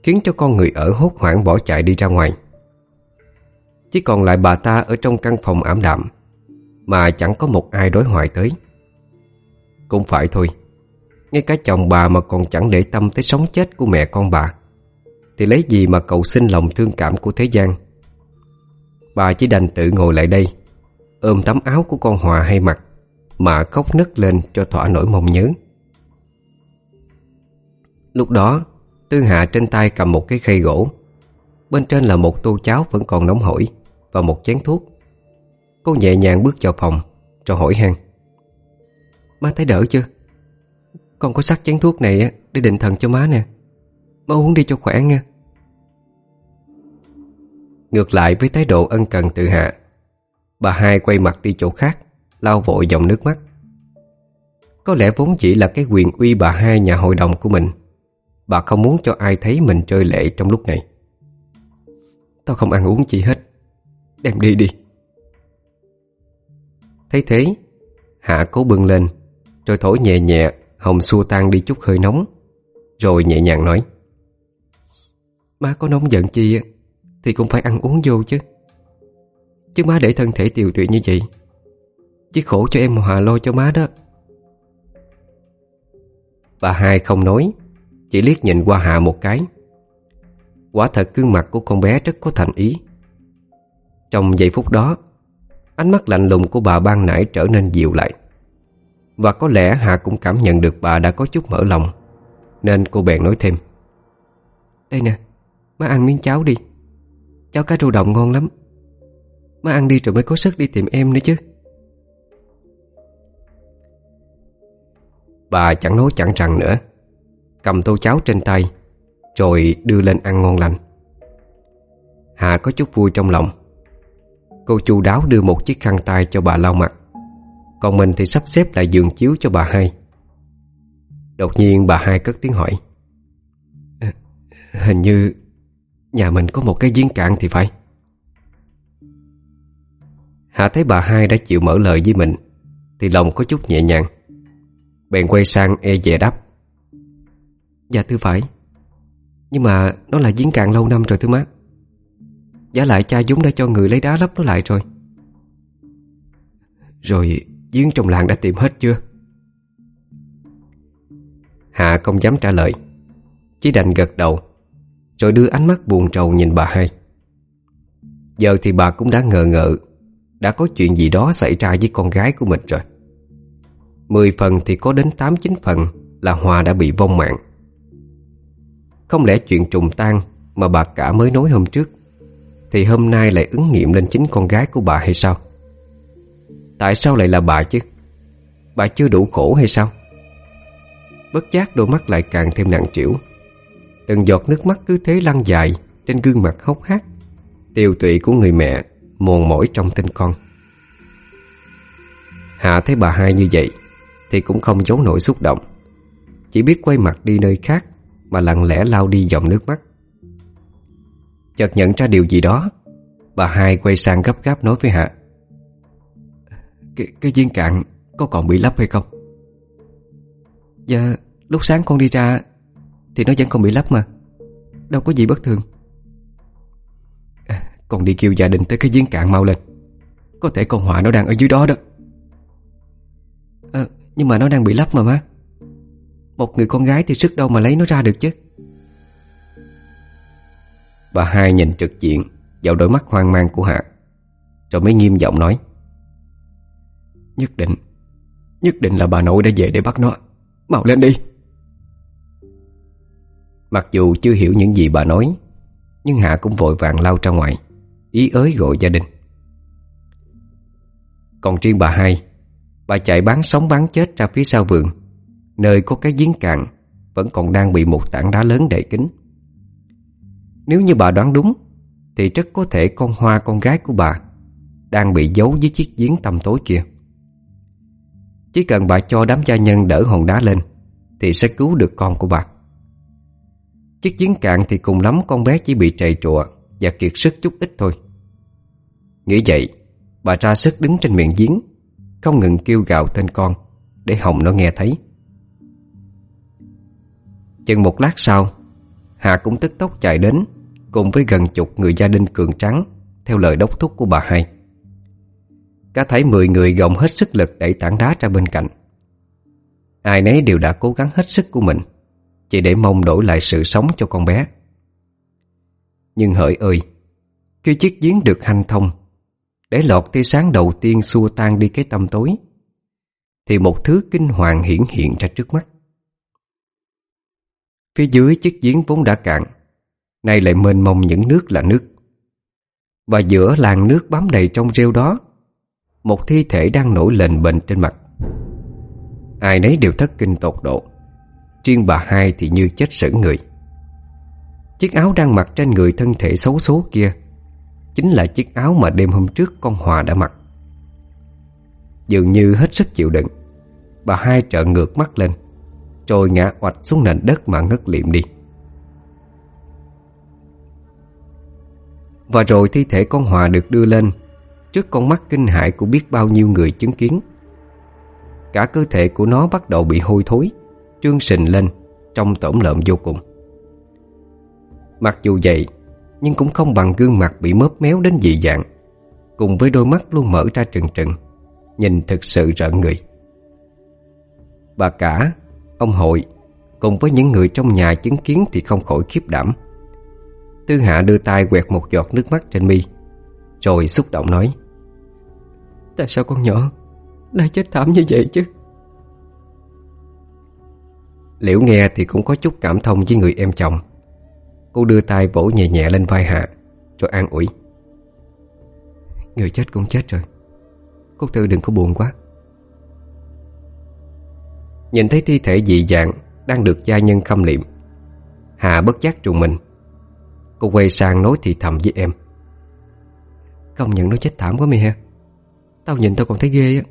Khiến cho con người ở hốt hoảng bỏ chạy đi ra ngoài. Chỉ còn lại bà ta ở trong căn phòng ảm đạm, Mà chẳng có một ai đối thoại tới. Cũng phải thôi, Ngay cả chồng bà mà còn chẳng để tâm tới sống chết của mẹ con bà, Thì lấy gì mà cầu xin lòng thương cảm của thế gian? Bà chỉ đành tự ngồi lại đây, Ôm tấm áo của con Hòa hay mặt, Mà khóc nức lên cho thỏa nỗi mong nhớ. Lúc đó Tư Hạ trên tay cầm một cái khay gỗ. Bên trên là một tô cháo vẫn còn nóng hổi Và một chén thuốc. Cô nhẹ nhàng bước vào phòng Rồi hỏi han. Má thấy đỡ chưa? Con có sắc chén thuốc này để định thần cho má nè. Má uống đi cho khỏe nha. Ngược lại với thái độ ân cần tự hạ, Bà hai quay mặt đi chỗ khác, Lau vội dòng nước mắt. Có lẽ vốn chỉ là cái quyền uy bà hai nhà hội đồng của mình Bà không muốn cho ai thấy mình rơi lệ trong lúc này. Tao không ăn uống gì hết. Đem đi đi. Thấy thế, Hạ cố bưng lên, Rồi thổi nhẹ nhẹ, Hồng xua tan đi chút hơi nóng, Rồi nhẹ nhàng nói. Má có nóng giận chi Thì cũng phải ăn uống vô chứ. Chứ má để thân thể tiều tụy như vậy, Chứ khổ cho em hòa lo cho má đó. Bà hai không nói chỉ liếc nhìn qua Hạ một cái. Quả thật gương mặt của con bé rất có thành ý. Trong giây phút đó, Ánh mắt lạnh lùng của bà ban nãy trở nên dịu lại. Và có lẽ Hạ cũng cảm nhận được bà đã có chút mở lòng, Nên cô bèn nói thêm. Đây nè, Má ăn miếng cháo đi. Cháo cá rô đồng ngon lắm. Má ăn đi rồi mới có sức đi tìm em nữa chứ. Bà chẳng nói chẳng rằng nữa. Cầm tô cháo trên tay Rồi đưa lên ăn ngon lành. Hà có chút vui trong lòng. Cô chu đáo đưa một chiếc khăn tay cho bà lau mặt. Còn mình thì sắp xếp lại giường chiếu cho bà hai. Đột nhiên bà hai cất tiếng hỏi. À, Hình như Nhà mình có một cái giếng cạn thì phải. Hạ thấy bà hai đã chịu mở lời với mình Thì lòng có chút nhẹ nhàng. Bèn quay sang e dè đáp. Dạ thưa phải. Nhưng mà nó là giếng cạn lâu năm rồi thưa má. Giá lại cha Dũng đã cho người lấy đá lấp nó lại rồi. Rồi giếng trong làng đã tìm hết chưa? Hạ không dám trả lời. Chỉ đành gật đầu, Rồi đưa ánh mắt buồn trầu nhìn bà hai. Giờ thì bà cũng đã ngờ ngợ, Đã có chuyện gì đó xảy ra với con gái của mình rồi. Mười phần thì có đến tám chín phần Là Hòa đã bị vong mạng. Không lẽ chuyện trùng tan Mà bà cả mới nói hôm trước Thì hôm nay lại ứng nghiệm lên chính con gái của bà hay sao? Tại sao lại là bà chứ? Bà chưa đủ khổ hay sao? Bất giác đôi mắt lại càng thêm nặng trĩu. Từng giọt nước mắt cứ thế lăn dài Trên gương mặt hốc hác Tiêu tụy của người mẹ Mòn mỏi trong tinh con. Hạ thấy bà hai như vậy Thì cũng không giấu nổi xúc động, Chỉ biết quay mặt đi nơi khác mà lặng lẽ lao đi dòng nước mắt. Chợt nhận ra điều gì đó Bà hai quay sang gấp gáp nói với Hạ. Cái, cái viên cạn có còn bị lấp hay không? Dạ Lúc sáng con đi ra Thì nó vẫn còn bị lấp mà Đâu có gì bất thường. À, Con đi kêu gia đình tới cái giếng cạn mau lên Có thể con họa nó đang ở dưới đó đó. À, Nhưng mà nó đang bị lấp mà má. Một người con gái thì sức đâu mà lấy nó ra được chứ? Bà hai nhìn trực diện Vào đôi mắt hoang mang của Hạ, Rồi mới nghiêm giọng nói, Nhất định Nhất định là bà nội đã về để bắt nó. Mau lên đi. Mặc dù chưa hiểu những gì bà nói, Nhưng Hạ cũng vội vàng lao ra ngoài, Ý ới gọi gia đình. Còn riêng bà hai, Bà chạy bán sống bán chết ra phía sau vườn Nơi có cái giếng cạn Vẫn còn đang bị một tảng đá lớn đậy kín. Nếu như bà đoán đúng, Thì rất có thể con hoa con gái của bà Đang bị giấu dưới chiếc giếng tăm tối kia. Chỉ cần bà cho đám gia nhân đỡ hòn đá lên, Thì sẽ cứu được con của bà. Chiếc giếng cạn thì cùng lắm con bé chỉ bị trầy trụa Và kiệt sức chút ít thôi. Nghĩ vậy, Bà ra sức đứng trên miệng giếng, Không ngừng kêu gào tên con Để Hồng nó nghe thấy. Chừng một lát sau, hà cũng tức tốc chạy đến, Cùng với gần chục người gia đình cường trắng Theo lời đốc thúc của bà hai. Cả thấy mười người gồng hết sức lực Đẩy tảng đá ra bên cạnh. Ai nấy đều đã cố gắng hết sức của mình, chỉ để mong đổi lại sự sống cho con bé. Nhưng hỡi ơi, Khi chiếc giếng được hanh thông, Để lọt tia sáng đầu tiên xua tan đi cái tâm tối, Thì một thứ kinh hoàng hiển hiện ra trước mắt. Phía dưới chiếc giếng vốn đã cạn. Nay lại mênh mông những nước là nước. Và giữa làng nước bám đầy trong rêu đó, Một thi thể đang nổi lềnh bềnh trên mặt. Ai nấy đều thất kinh tột độ. Riêng bà hai thì như chết sững người. Chiếc áo đang mặc trên người thân thể xấu số kia Chính là chiếc áo mà đêm hôm trước con Hòa đã mặc. Dường như hết sức chịu đựng, Bà hai trợn ngược mắt lên. Rồi ngã oạch xuống nền đất mà ngất liệm đi. Và rồi thi thể con Hòa được đưa lên. Trước con mắt kinh hại của biết bao nhiêu người chứng kiến, Cả cơ thể của nó bắt đầu bị hôi thối, Trương sình lên, Trong tổm lợm vô cùng. Mặc dù vậy, Nhưng cũng không bằng gương mặt bị mớp méo đến dị dạng, Cùng với đôi mắt luôn mở ra trừng trừng, Nhìn thực sự rợn người. Bà cả Ông hội, Cùng với những người trong nhà chứng kiến Thì không khỏi khiếp đảm. Tư Hạ đưa tay quẹt một giọt nước mắt trên mi, Rồi xúc động nói Tại sao con nhỏ Lại chết thảm như vậy chứ? Liễu nghe thì cũng có chút cảm thông với người em chồng. Cô đưa tay vỗ nhẹ nhẹ lên vai Hạ, Rồi an ủi, Người chết cũng chết rồi. Cô Tư đừng có buồn quá. Nhìn thấy thi thể dị dạng Đang được gia nhân khâm liệm, Hà bất giác trùng mình. Cô quay sang nói thì thầm với em. Công nhận nó chết thảm quá mày ha. Tao nhìn tao còn thấy ghê á.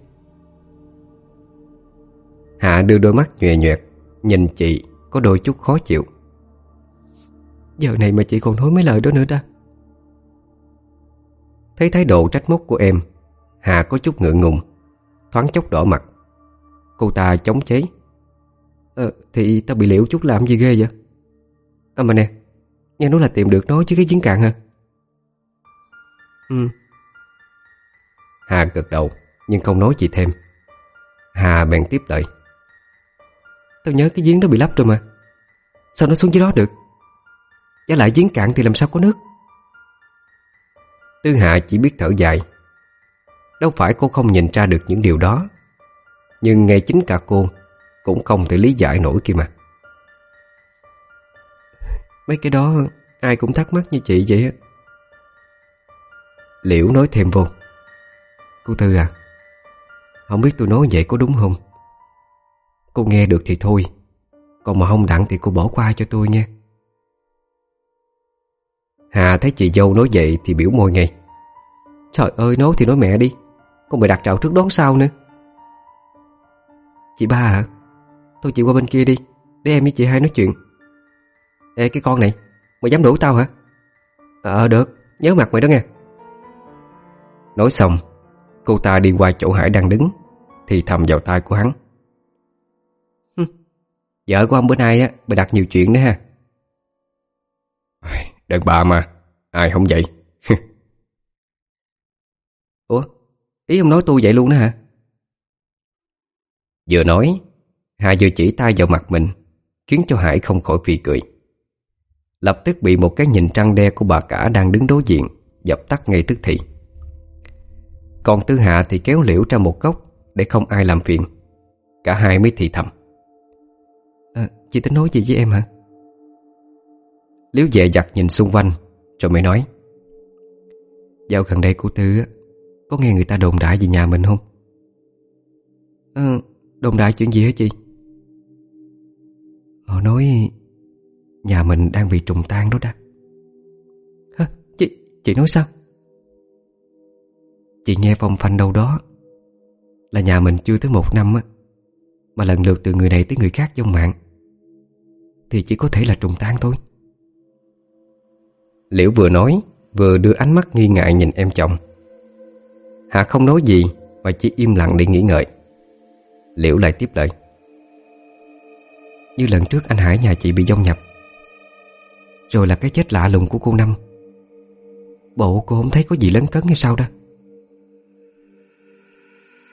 Hạ đưa đôi mắt nhòe nhòe, Nhìn chị có đôi chút khó chịu. Giờ này mà chị còn nói mấy lời đó nữa ra Thấy thái độ trách móc của em, Hà có chút ngượng ngùng, Thoáng chốc đỏ mặt. Cô ta chống chế. Ờ thì tao bị liễu chút làm gì ghê vậy? À mà nè Nghe nói là tìm được nó chứ cái giếng cạn hả? Ừ. Hà gật đầu Nhưng không nói gì thêm. Hà bèn tiếp lời. Tao nhớ cái giếng đó bị lấp rồi mà. Sao nó xuống dưới đó được? Giá lại giếng cạn thì làm sao có nước? Tư Hạ chỉ biết thở dài. Đâu phải cô không nhìn ra được những điều đó Nhưng ngay chính cả cô Cũng không thể lý giải nổi kia mà. Mấy cái đó Ai cũng thắc mắc như chị vậy á. Liễu nói thêm vô. Cô Tư à Không biết tôi nói vậy có đúng không? Cô nghe được thì thôi Còn mà không đặng thì cô bỏ qua cho tôi nha. Hà thấy chị dâu nói vậy thì biểu môi ngay. Trời ơi nói thì nói mẹ đi Con mày đặt trạo trước đón sau nữa? Chị ba hả Thôi chị qua bên kia đi Để em với chị hai nói chuyện. Ê cái con này Mày dám đuổi tao hả? Ờ được Nhớ mặt mày đó nghe. Nói xong Cô ta đi qua chỗ Hải đang đứng Thì thầm vào tai của hắn. Vợ của ông bữa nay á Bà đặt nhiều chuyện nữa ha. Đàn bà mà Ai không vậy? Ủa Ý ông nói tôi vậy luôn đó hả? Vừa nói Hà vừa chỉ tay vào mặt mình Khiến cho Hải không khỏi phì cười. Lập tức bị một cái nhìn trăng đe của bà cả đang đứng đối diện Dập tắt ngay tức thì. Còn Tư Hạ thì kéo liễu ra một góc Để không ai làm phiền. Cả hai mới thì thầm. À, Chị tính nói gì với em hả? Liễu dè dặt nhìn xung quanh Rồi mới nói. Dạo gần đây cô Tư Có nghe người ta đồn đại về nhà mình không? À, Đồn đại chuyện gì hả chị Họ nói Nhà mình đang bị trùng tan đó đã Hả? Chị, chị nói sao? Chị nghe phong phanh đâu đó Là nhà mình chưa tới một năm á Mà lần lượt từ người này tới người khác trong mạng Thì chỉ có thể là trùng tan thôi. Liễu vừa nói Vừa đưa ánh mắt nghi ngại nhìn em chồng. Hạ không nói gì Mà chỉ im lặng để nghĩ ngợi. Liễu lại tiếp lời. Như lần trước anh Hải nhà chị bị dông nhập. Rồi là cái chết lạ lùng của cô Năm. Bộ cô không thấy có gì lấn cấn hay sao đó.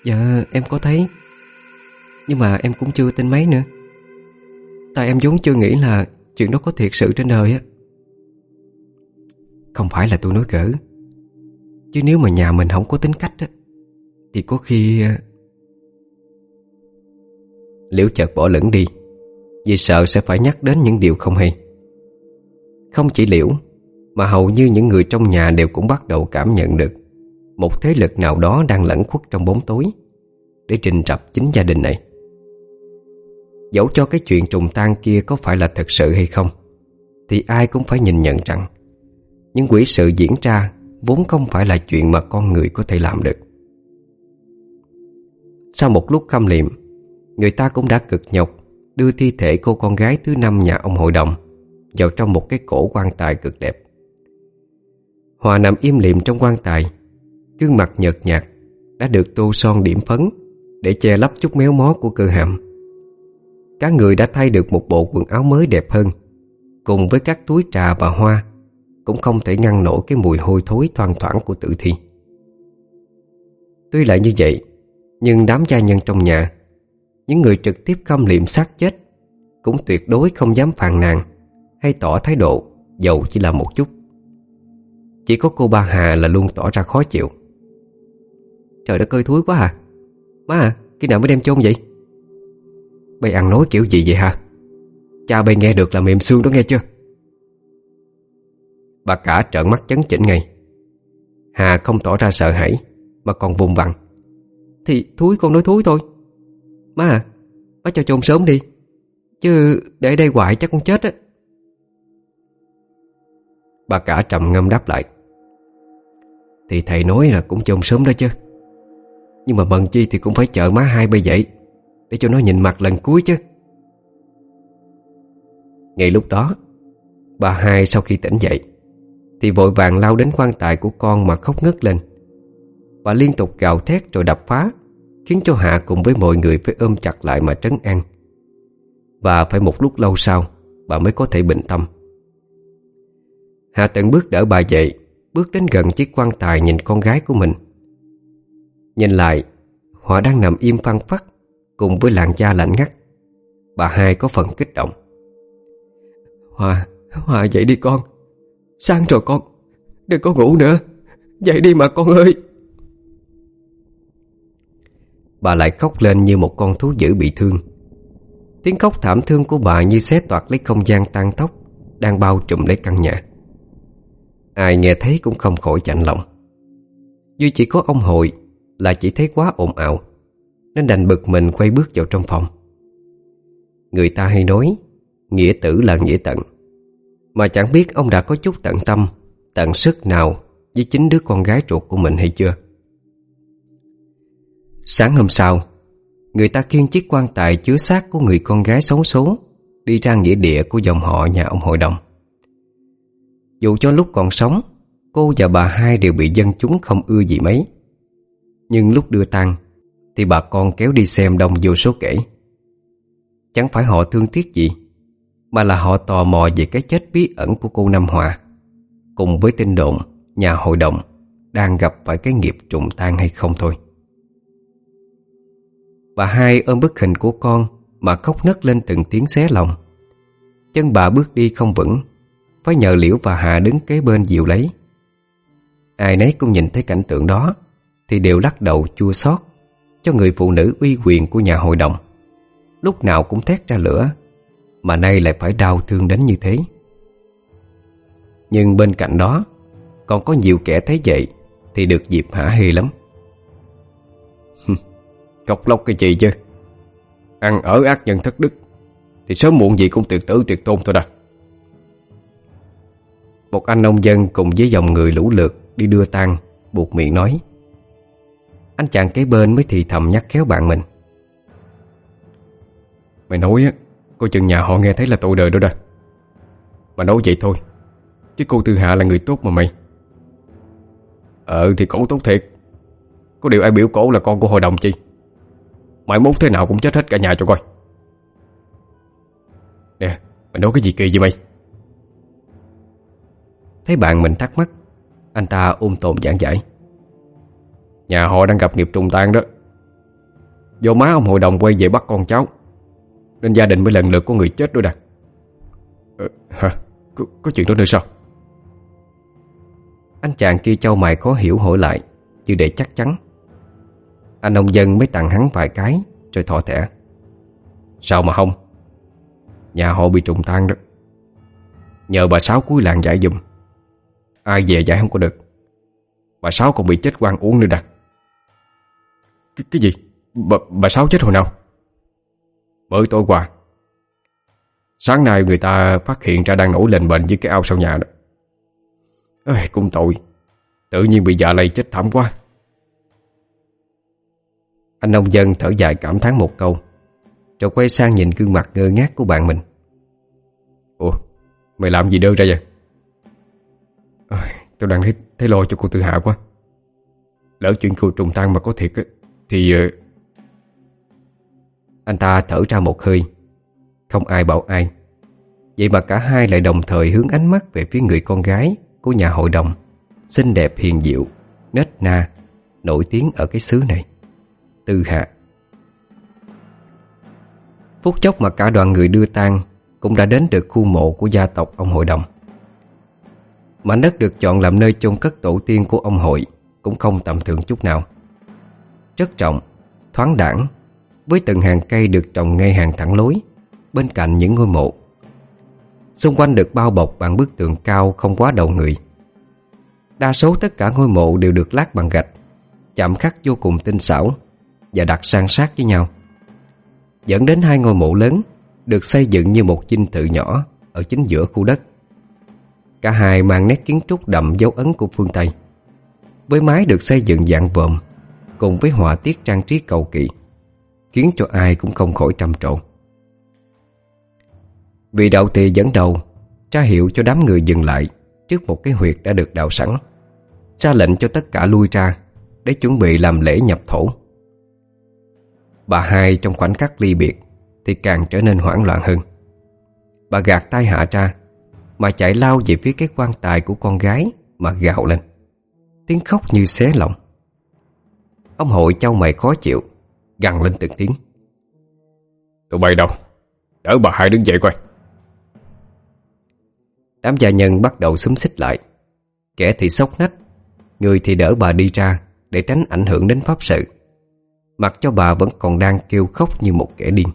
Dạ em có thấy. Nhưng mà em cũng chưa tin mấy nữa. Tại em vốn chưa nghĩ là Chuyện đó có thiệt sự trên đời á. Không phải là tôi nói gỡ. Chứ nếu mà nhà mình không có tính cách á, Thì có khi ờ, Liễu chợt bỏ lửng đi. Vì sợ sẽ phải nhắc đến những điều không hay. Không chỉ Liễu, Mà hầu như những người trong nhà đều cũng bắt đầu cảm nhận được Một thế lực nào đó đang lẩn khuất trong bóng tối Để trình rập chính gia đình này. Dẫu cho cái chuyện trùng tan kia có phải là thật sự hay không, Thì ai cũng phải nhìn nhận rằng, Những quỷ sự diễn ra Vốn không phải là chuyện mà con người có thể làm được. Sau một lúc khâm liệm, Người ta cũng đã cực nhọc Đưa thi thể cô con gái thứ năm nhà ông hội đồng vào trong một cái cổ quan tài cực đẹp. Hòa nằm im lìm trong quan tài, gương mặt nhợt nhạt đã được tô son điểm phấn để che lấp chút méo mó của cơ hàm. Cả người đã thay được một bộ quần áo mới đẹp hơn, cùng với các túi trà và hoa cũng không thể ngăn nổi cái mùi hôi thối thoang thoảng của tử thi. Tuy lại như vậy, nhưng đám gia nhân trong nhà, những người trực tiếp khâm liệm xác chết cũng tuyệt đối không dám phàn nàn hay tỏ thái độ dầu chỉ là một chút. Chỉ có cô ba Hà là luôn tỏ ra khó chịu. Trời đất ơi thúi quá à. Má à, khi nào mới đem chôn vậy? Bây ăn nói kiểu gì vậy hả? Cha bây nghe được là mềm xương đó nghe chưa? Bà cả trợn mắt chấn chỉnh ngay. Hà không tỏ ra sợ hãi mà còn vùng vằng. Thì thúi con nói thúi thôi. Má à, má cho chôn sớm đi. Chứ để đây hoài chắc con chết á. Bà cả trầm ngâm đáp lại. Thì thầy nói là cũng chôn sớm đó chứ. Nhưng mà mần chi thì cũng phải chờ má hai bây dậy Để cho nó nhìn mặt lần cuối chứ. Ngay lúc đó Bà hai sau khi tỉnh dậy Thì vội vàng lao đến quan tài của con mà khóc ngất lên. Bà liên tục gào thét rồi đập phá. Khiến cho Hạ cùng với mọi người phải ôm chặt lại mà trấn an. Và phải một lúc lâu sau Bà mới có thể bình tâm. Hạ tận bước đỡ bà dậy Bước đến gần chiếc quan tài nhìn con gái của mình. Nhìn lại Họ đang nằm im phăng phắc Cùng với làn da lạnh ngắt. Bà hai có phần kích động. Hòa, Hòa dậy đi con. Sang rồi con. Đừng có ngủ nữa. Dậy đi mà con ơi. Bà lại khóc lên như một con thú dữ bị thương. Tiếng khóc thảm thương của bà như xé toạc lấy không gian tan tóc, Đang bao trùm lấy căn nhà. Ai nghe thấy cũng không khỏi chạnh lòng. Duy chỉ có ông hội Là chỉ thấy quá ồn ào, Nên đành bực mình quay bước vào trong phòng. Người ta hay nói, Nghĩa tử là nghĩa tận. Mà chẳng biết ông đã có chút tận tâm, Tận sức nào Với chính đứa con gái ruột của mình hay chưa. Sáng hôm sau, Người ta khiêng chiếc quan tài chứa xác của người con gái xấu số Đi ra nghĩa địa của dòng họ nhà ông hội đồng. Dù cho lúc còn sống, Cô và bà hai đều bị dân chúng không ưa gì mấy. Nhưng lúc đưa tang, Thì bà con kéo đi xem đông vô số kể. Chẳng phải họ thương tiếc gì, Mà là họ tò mò về cái chết bí ẩn của cô Nam Hòa, Cùng với tin đồn Nhà hội đồng Đang gặp phải cái nghiệp trùng tan hay không thôi. Bà hai ôm bức hình của con Mà khóc nấc lên từng tiếng xé lòng. Chân bà bước đi không vững, Phải nhờ Liễu và Hà đứng kế bên dịu lấy. Ai nấy cũng nhìn thấy cảnh tượng đó, Thì đều lắc đầu chua xót Cho người phụ nữ uy quyền của nhà hội đồng. Lúc nào cũng thét ra lửa, Mà nay lại phải đau thương đến như thế. Nhưng bên cạnh đó, Còn có nhiều kẻ thấy vậy Thì được dịp hả hê lắm. Cọc lóc cái gì chứ? Ăn ở ác nhân thất đức, Thì sớm muộn gì cũng tuyệt tử tuyệt tôn thôi đó. Một anh nông dân cùng với dòng người lũ lượt Đi đưa tang, buộc miệng nói. Anh chàng kế bên mới thì thầm nhắc khéo bạn mình. Mày nói á Cô chừng nhà họ nghe thấy là tội đời đó đó. Mà nói vậy thôi, Chứ cô Tư Hạ là người tốt mà mày. Ờ thì cổ tốt thiệt. Có điều ai biểu cổ là con của hội đồng chi? Mày mốt thế nào cũng chết hết cả nhà cho coi. Nè Mày nói cái gì kỳ vậy mày? Thấy bạn mình thắc mắc Anh ta ôm tồn giảng giải. Nhà họ đang gặp nghiệp trùng tan đó. Do má ông hội đồng quay về bắt con cháu Nên gia đình mới lần lượt có người chết đôi đặt ờ, Hả? Có, có chuyện đó nữa sao? Anh chàng kia châu mày khó hiểu hỏi lại Chứ để chắc chắn anh nông dân mới tặng hắn vài cái Rồi thọ thẻ. Sao mà không? Nhà họ bị trùng tan đó. Nhờ bà Sáu cuối làng giải dùm Ai về giải không có được. Bà Sáu còn bị chết quan uống nữa đặt cái, cái gì? Bà, bà Sáu chết hồi nào? Mới tối qua. Sáng nay người ta phát hiện ra đang nổi lên bệnh với cái ao sau nhà đó. Ê, cũng tội. Tự nhiên bị dạ lây chết thảm quá anh nông dân thở dài cảm thán một câu. Rồi quay sang nhìn gương mặt ngơ ngác của bạn mình. Ủa Mày làm gì đơn ra vậy? À, Tôi đang thấy, thấy lo cho cô tự Hạ quá. Lỡ chuyện cô trùng tan mà có thiệt Thì. Ờ, anh ta thở ra một hơi. Không ai bảo ai. Vậy mà cả hai lại đồng thời hướng ánh mắt Về phía người con gái của nhà hội đồng Xinh đẹp hiền diệu Nết na Nổi tiếng ở cái xứ này. Tư Hạ. Phút chốc mà cả đoàn người đưa tang Cũng đã đến được khu mộ của gia tộc ông hội đồng. Mảnh đất được chọn làm nơi chôn cất tổ tiên của ông hội Cũng không tầm thường chút nào. Rất trọng, thoáng đẳng Với từng hàng cây được trồng ngay hàng thẳng lối Bên cạnh những ngôi mộ. Xung quanh được bao bọc bằng bức tường cao không quá đầu người. Đa số tất cả ngôi mộ đều được lát bằng gạch Chạm khắc vô cùng tinh xảo và đặt san sát với nhau dẫn đến hai ngôi mộ lớn được xây dựng như một dinh thự nhỏ ở chính giữa khu đất. Cả hai mang nét kiến trúc đậm dấu ấn của phương Tây với mái được xây dựng dạng vòm cùng với họa tiết trang trí cầu kỳ. Khiến cho ai cũng không khỏi trầm trộn Vị đạo tỳ dẫn đầu, Tra hiệu cho đám người dừng lại Trước một cái huyệt đã được đào sẵn, Ra lệnh cho tất cả lui ra Để chuẩn bị làm lễ nhập thổ Bà hai trong khoảnh khắc ly biệt Thì càng trở nên hoảng loạn hơn. Bà gạt tay hạ ra Mà chạy lao về phía cái quan tài của con gái Mà gào lên. Tiếng khóc như xé lòng. Ông hội châu mày khó chịu Gằn lên từng tiếng. Tụi bay đâu? Đỡ bà hai đứng dậy coi. Đám gia nhân bắt đầu xúm xích lại. Kẻ thì sốc nách Người thì đỡ bà đi ra Để tránh ảnh hưởng đến pháp sự Mặc cho bà vẫn còn đang kêu khóc như một kẻ điên.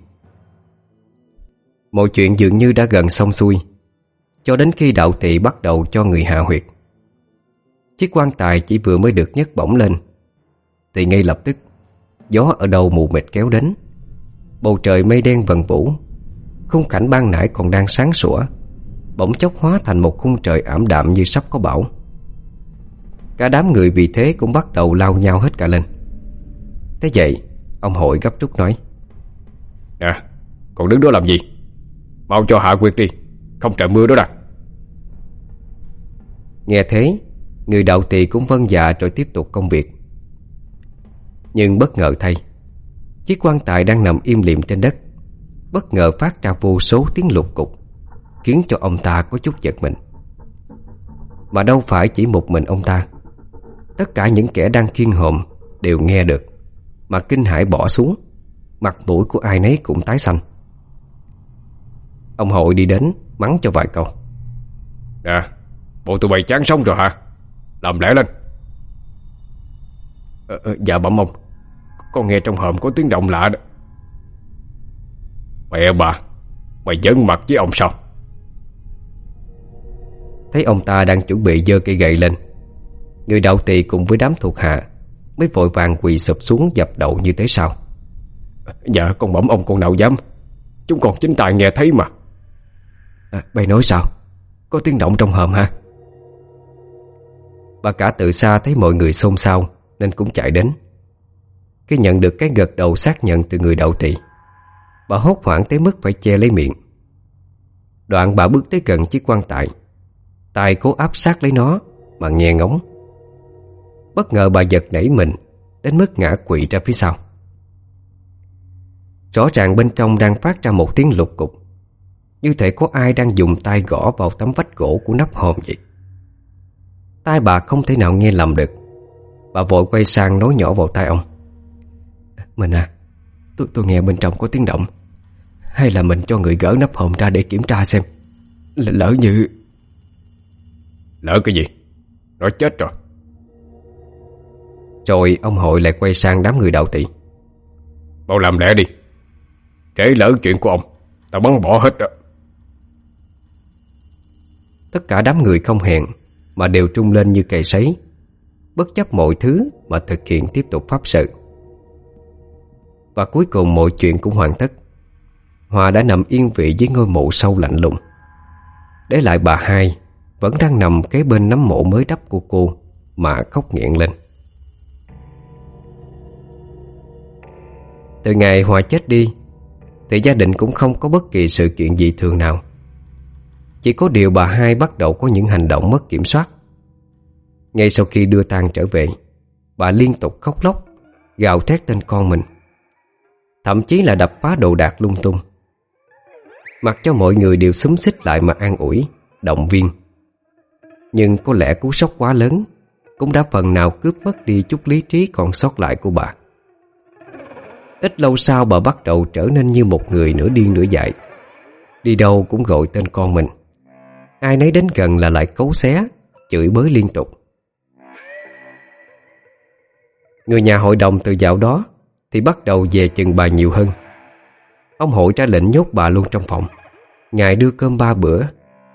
Mọi chuyện dường như đã gần xong xuôi, Cho đến khi đạo thị bắt đầu cho người hạ huyệt. Chiếc quan tài chỉ vừa mới được nhấc bổng lên. Thì ngay lập tức, Gió ở đầu mù mịt kéo đến. Bầu trời mây đen vần vũ, Khung cảnh ban nãy còn đang sáng sủa, Bỗng chốc hóa thành một khung trời ảm đạm như sắp có bão. Cả đám người vì thế cũng bắt đầu lao nhau hết cả lên. Thế vậy Ông hội gấp rút nói. Nè Còn đứng đó làm gì? Mau cho hạ quyệt đi Không trời mưa đó đặt Nghe thế Người đạo tỳ cũng vâng dạ rồi tiếp tục công việc. Nhưng bất ngờ thay Chiếc quan tài đang nằm im lìm trên đất. Bất ngờ phát ra vô số tiếng lục cục Khiến cho ông ta có chút giật mình. Mà đâu phải chỉ một mình ông ta Tất cả những kẻ đang kiên hồn Đều nghe được Mà kinh hãi bỏ xuống. Mặt mũi của ai nấy cũng tái xanh. Ông hội đi đến Mắng cho vài câu. Nè Bộ tụi bay chán sống rồi hả? Làm lẽ lên. Ờ, ờ, Dạ bẩm ông. Con nghe trong hòm có tiếng động lạ đó. Mẹ bà Mày giỡn mặt với ông sao? Thấy ông ta đang chuẩn bị dơ cây gậy lên Người đạo tỳ cùng với đám thuộc hạ Mới vội vàng quỳ sụp xuống dập đầu như thế sao? Dạ con bẩm ông con nào dám. Chúng còn chính tài nghe thấy mà. À, Bày nói sao? Có tiếng động trong hòm ha Bà cả từ xa thấy mọi người xôn xao Nên cũng chạy đến. Khi nhận được cái gật đầu xác nhận từ người đạo tỳ Bà hốt hoảng tới mức phải che lấy miệng. Đoạn bà bước tới gần chiếc quan tài. Tay cố áp sát lấy nó Mà nghe ngóng Bất ngờ bà giật nảy mình Đến mức ngã quỵ ra phía sau. Rõ ràng bên trong đang phát ra một tiếng lục cục Như thể có ai đang dùng tay gõ vào tấm vách gỗ của nắp hòm vậy. Tai bà không thể nào nghe lầm được. Bà vội quay sang nói nhỏ vào tai ông. Mình à tôi, tôi nghe bên trong có tiếng động. Hay là mình cho người gỡ nắp hòm ra để kiểm tra xem. L Lỡ như Lỡ cái gì? Nó chết rồi. Rồi ông hội lại quay sang đám người đạo tỵ Mau làm lẽ đi. Trễ lỡ chuyện của ông Tao bắn bỏ hết đó. Tất cả đám người không hẹn Mà đều trung lên như cày sấy. Bất chấp mọi thứ Mà thực hiện tiếp tục pháp sự. Và cuối cùng mọi chuyện cũng hoàn tất. Hòa đã nằm yên vị với ngôi mộ sâu lạnh lùng. Để lại bà hai Vẫn đang nằm kế bên nấm mộ mới đắp của cô Mà khóc nghẹn lên Từ ngày Hòa chết đi, Thì gia đình cũng không có bất kỳ sự kiện gì thường nào. Chỉ có điều bà hai bắt đầu có những hành động mất kiểm soát. Ngay sau khi đưa tang trở về, Bà liên tục khóc lóc, Gào thét tên con mình. Thậm chí là đập phá đồ đạc lung tung. Mặc cho mọi người đều xúm xích lại mà an ủi, Động viên. Nhưng có lẽ cú sốc quá lớn Cũng đã phần nào cướp mất đi chút lý trí còn sót lại của bà. Ít lâu sau bà bắt đầu trở nên như một người nửa điên nửa dại. Đi đâu cũng gọi tên con mình. Ai nấy đến gần là lại cấu xé, Chửi bới liên tục. Người nhà hội đồng từ dạo đó Thì bắt đầu về chừng bà nhiều hơn. Ông hội ra lệnh nhốt bà luôn trong phòng. Ngài đưa cơm ba bữa,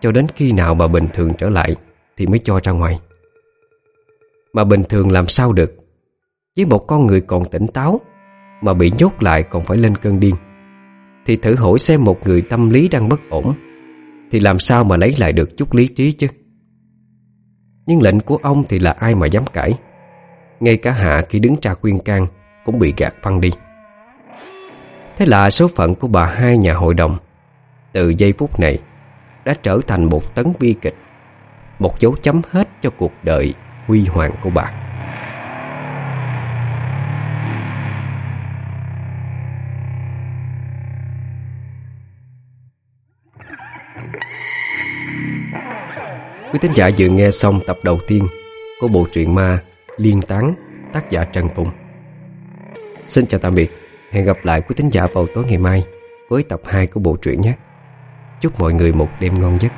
Cho đến khi nào bà bình thường trở lại Thì mới cho ra ngoài. Mà bình thường làm sao được? Với một con người còn tỉnh táo mà bị nhốt lại còn phải lên cơn điên. Thì thử hỏi xem một người tâm lý đang bất ổn, Thì làm sao mà lấy lại được chút lý trí chứ? Nhưng lệnh của ông thì là ai mà dám cãi? Ngay cả Hạ khi đứng ra khuyên can Cũng bị gạt phăng đi. Thế là số phận của bà hai nhà hội đồng Từ giây phút này Đã trở thành một tấn bi kịch, Một dấu chấm hết cho cuộc đời huy hoàng của bà. Quý tín giả vừa nghe xong tập đầu tiên Của bộ truyện ma Liên tán, tác giả Trần Phùng Xin chào tạm biệt. Hẹn gặp lại quý tín giả vào tối ngày mai Với tập 2 của bộ truyện nhé. Chúc mọi người một đêm ngon giấc.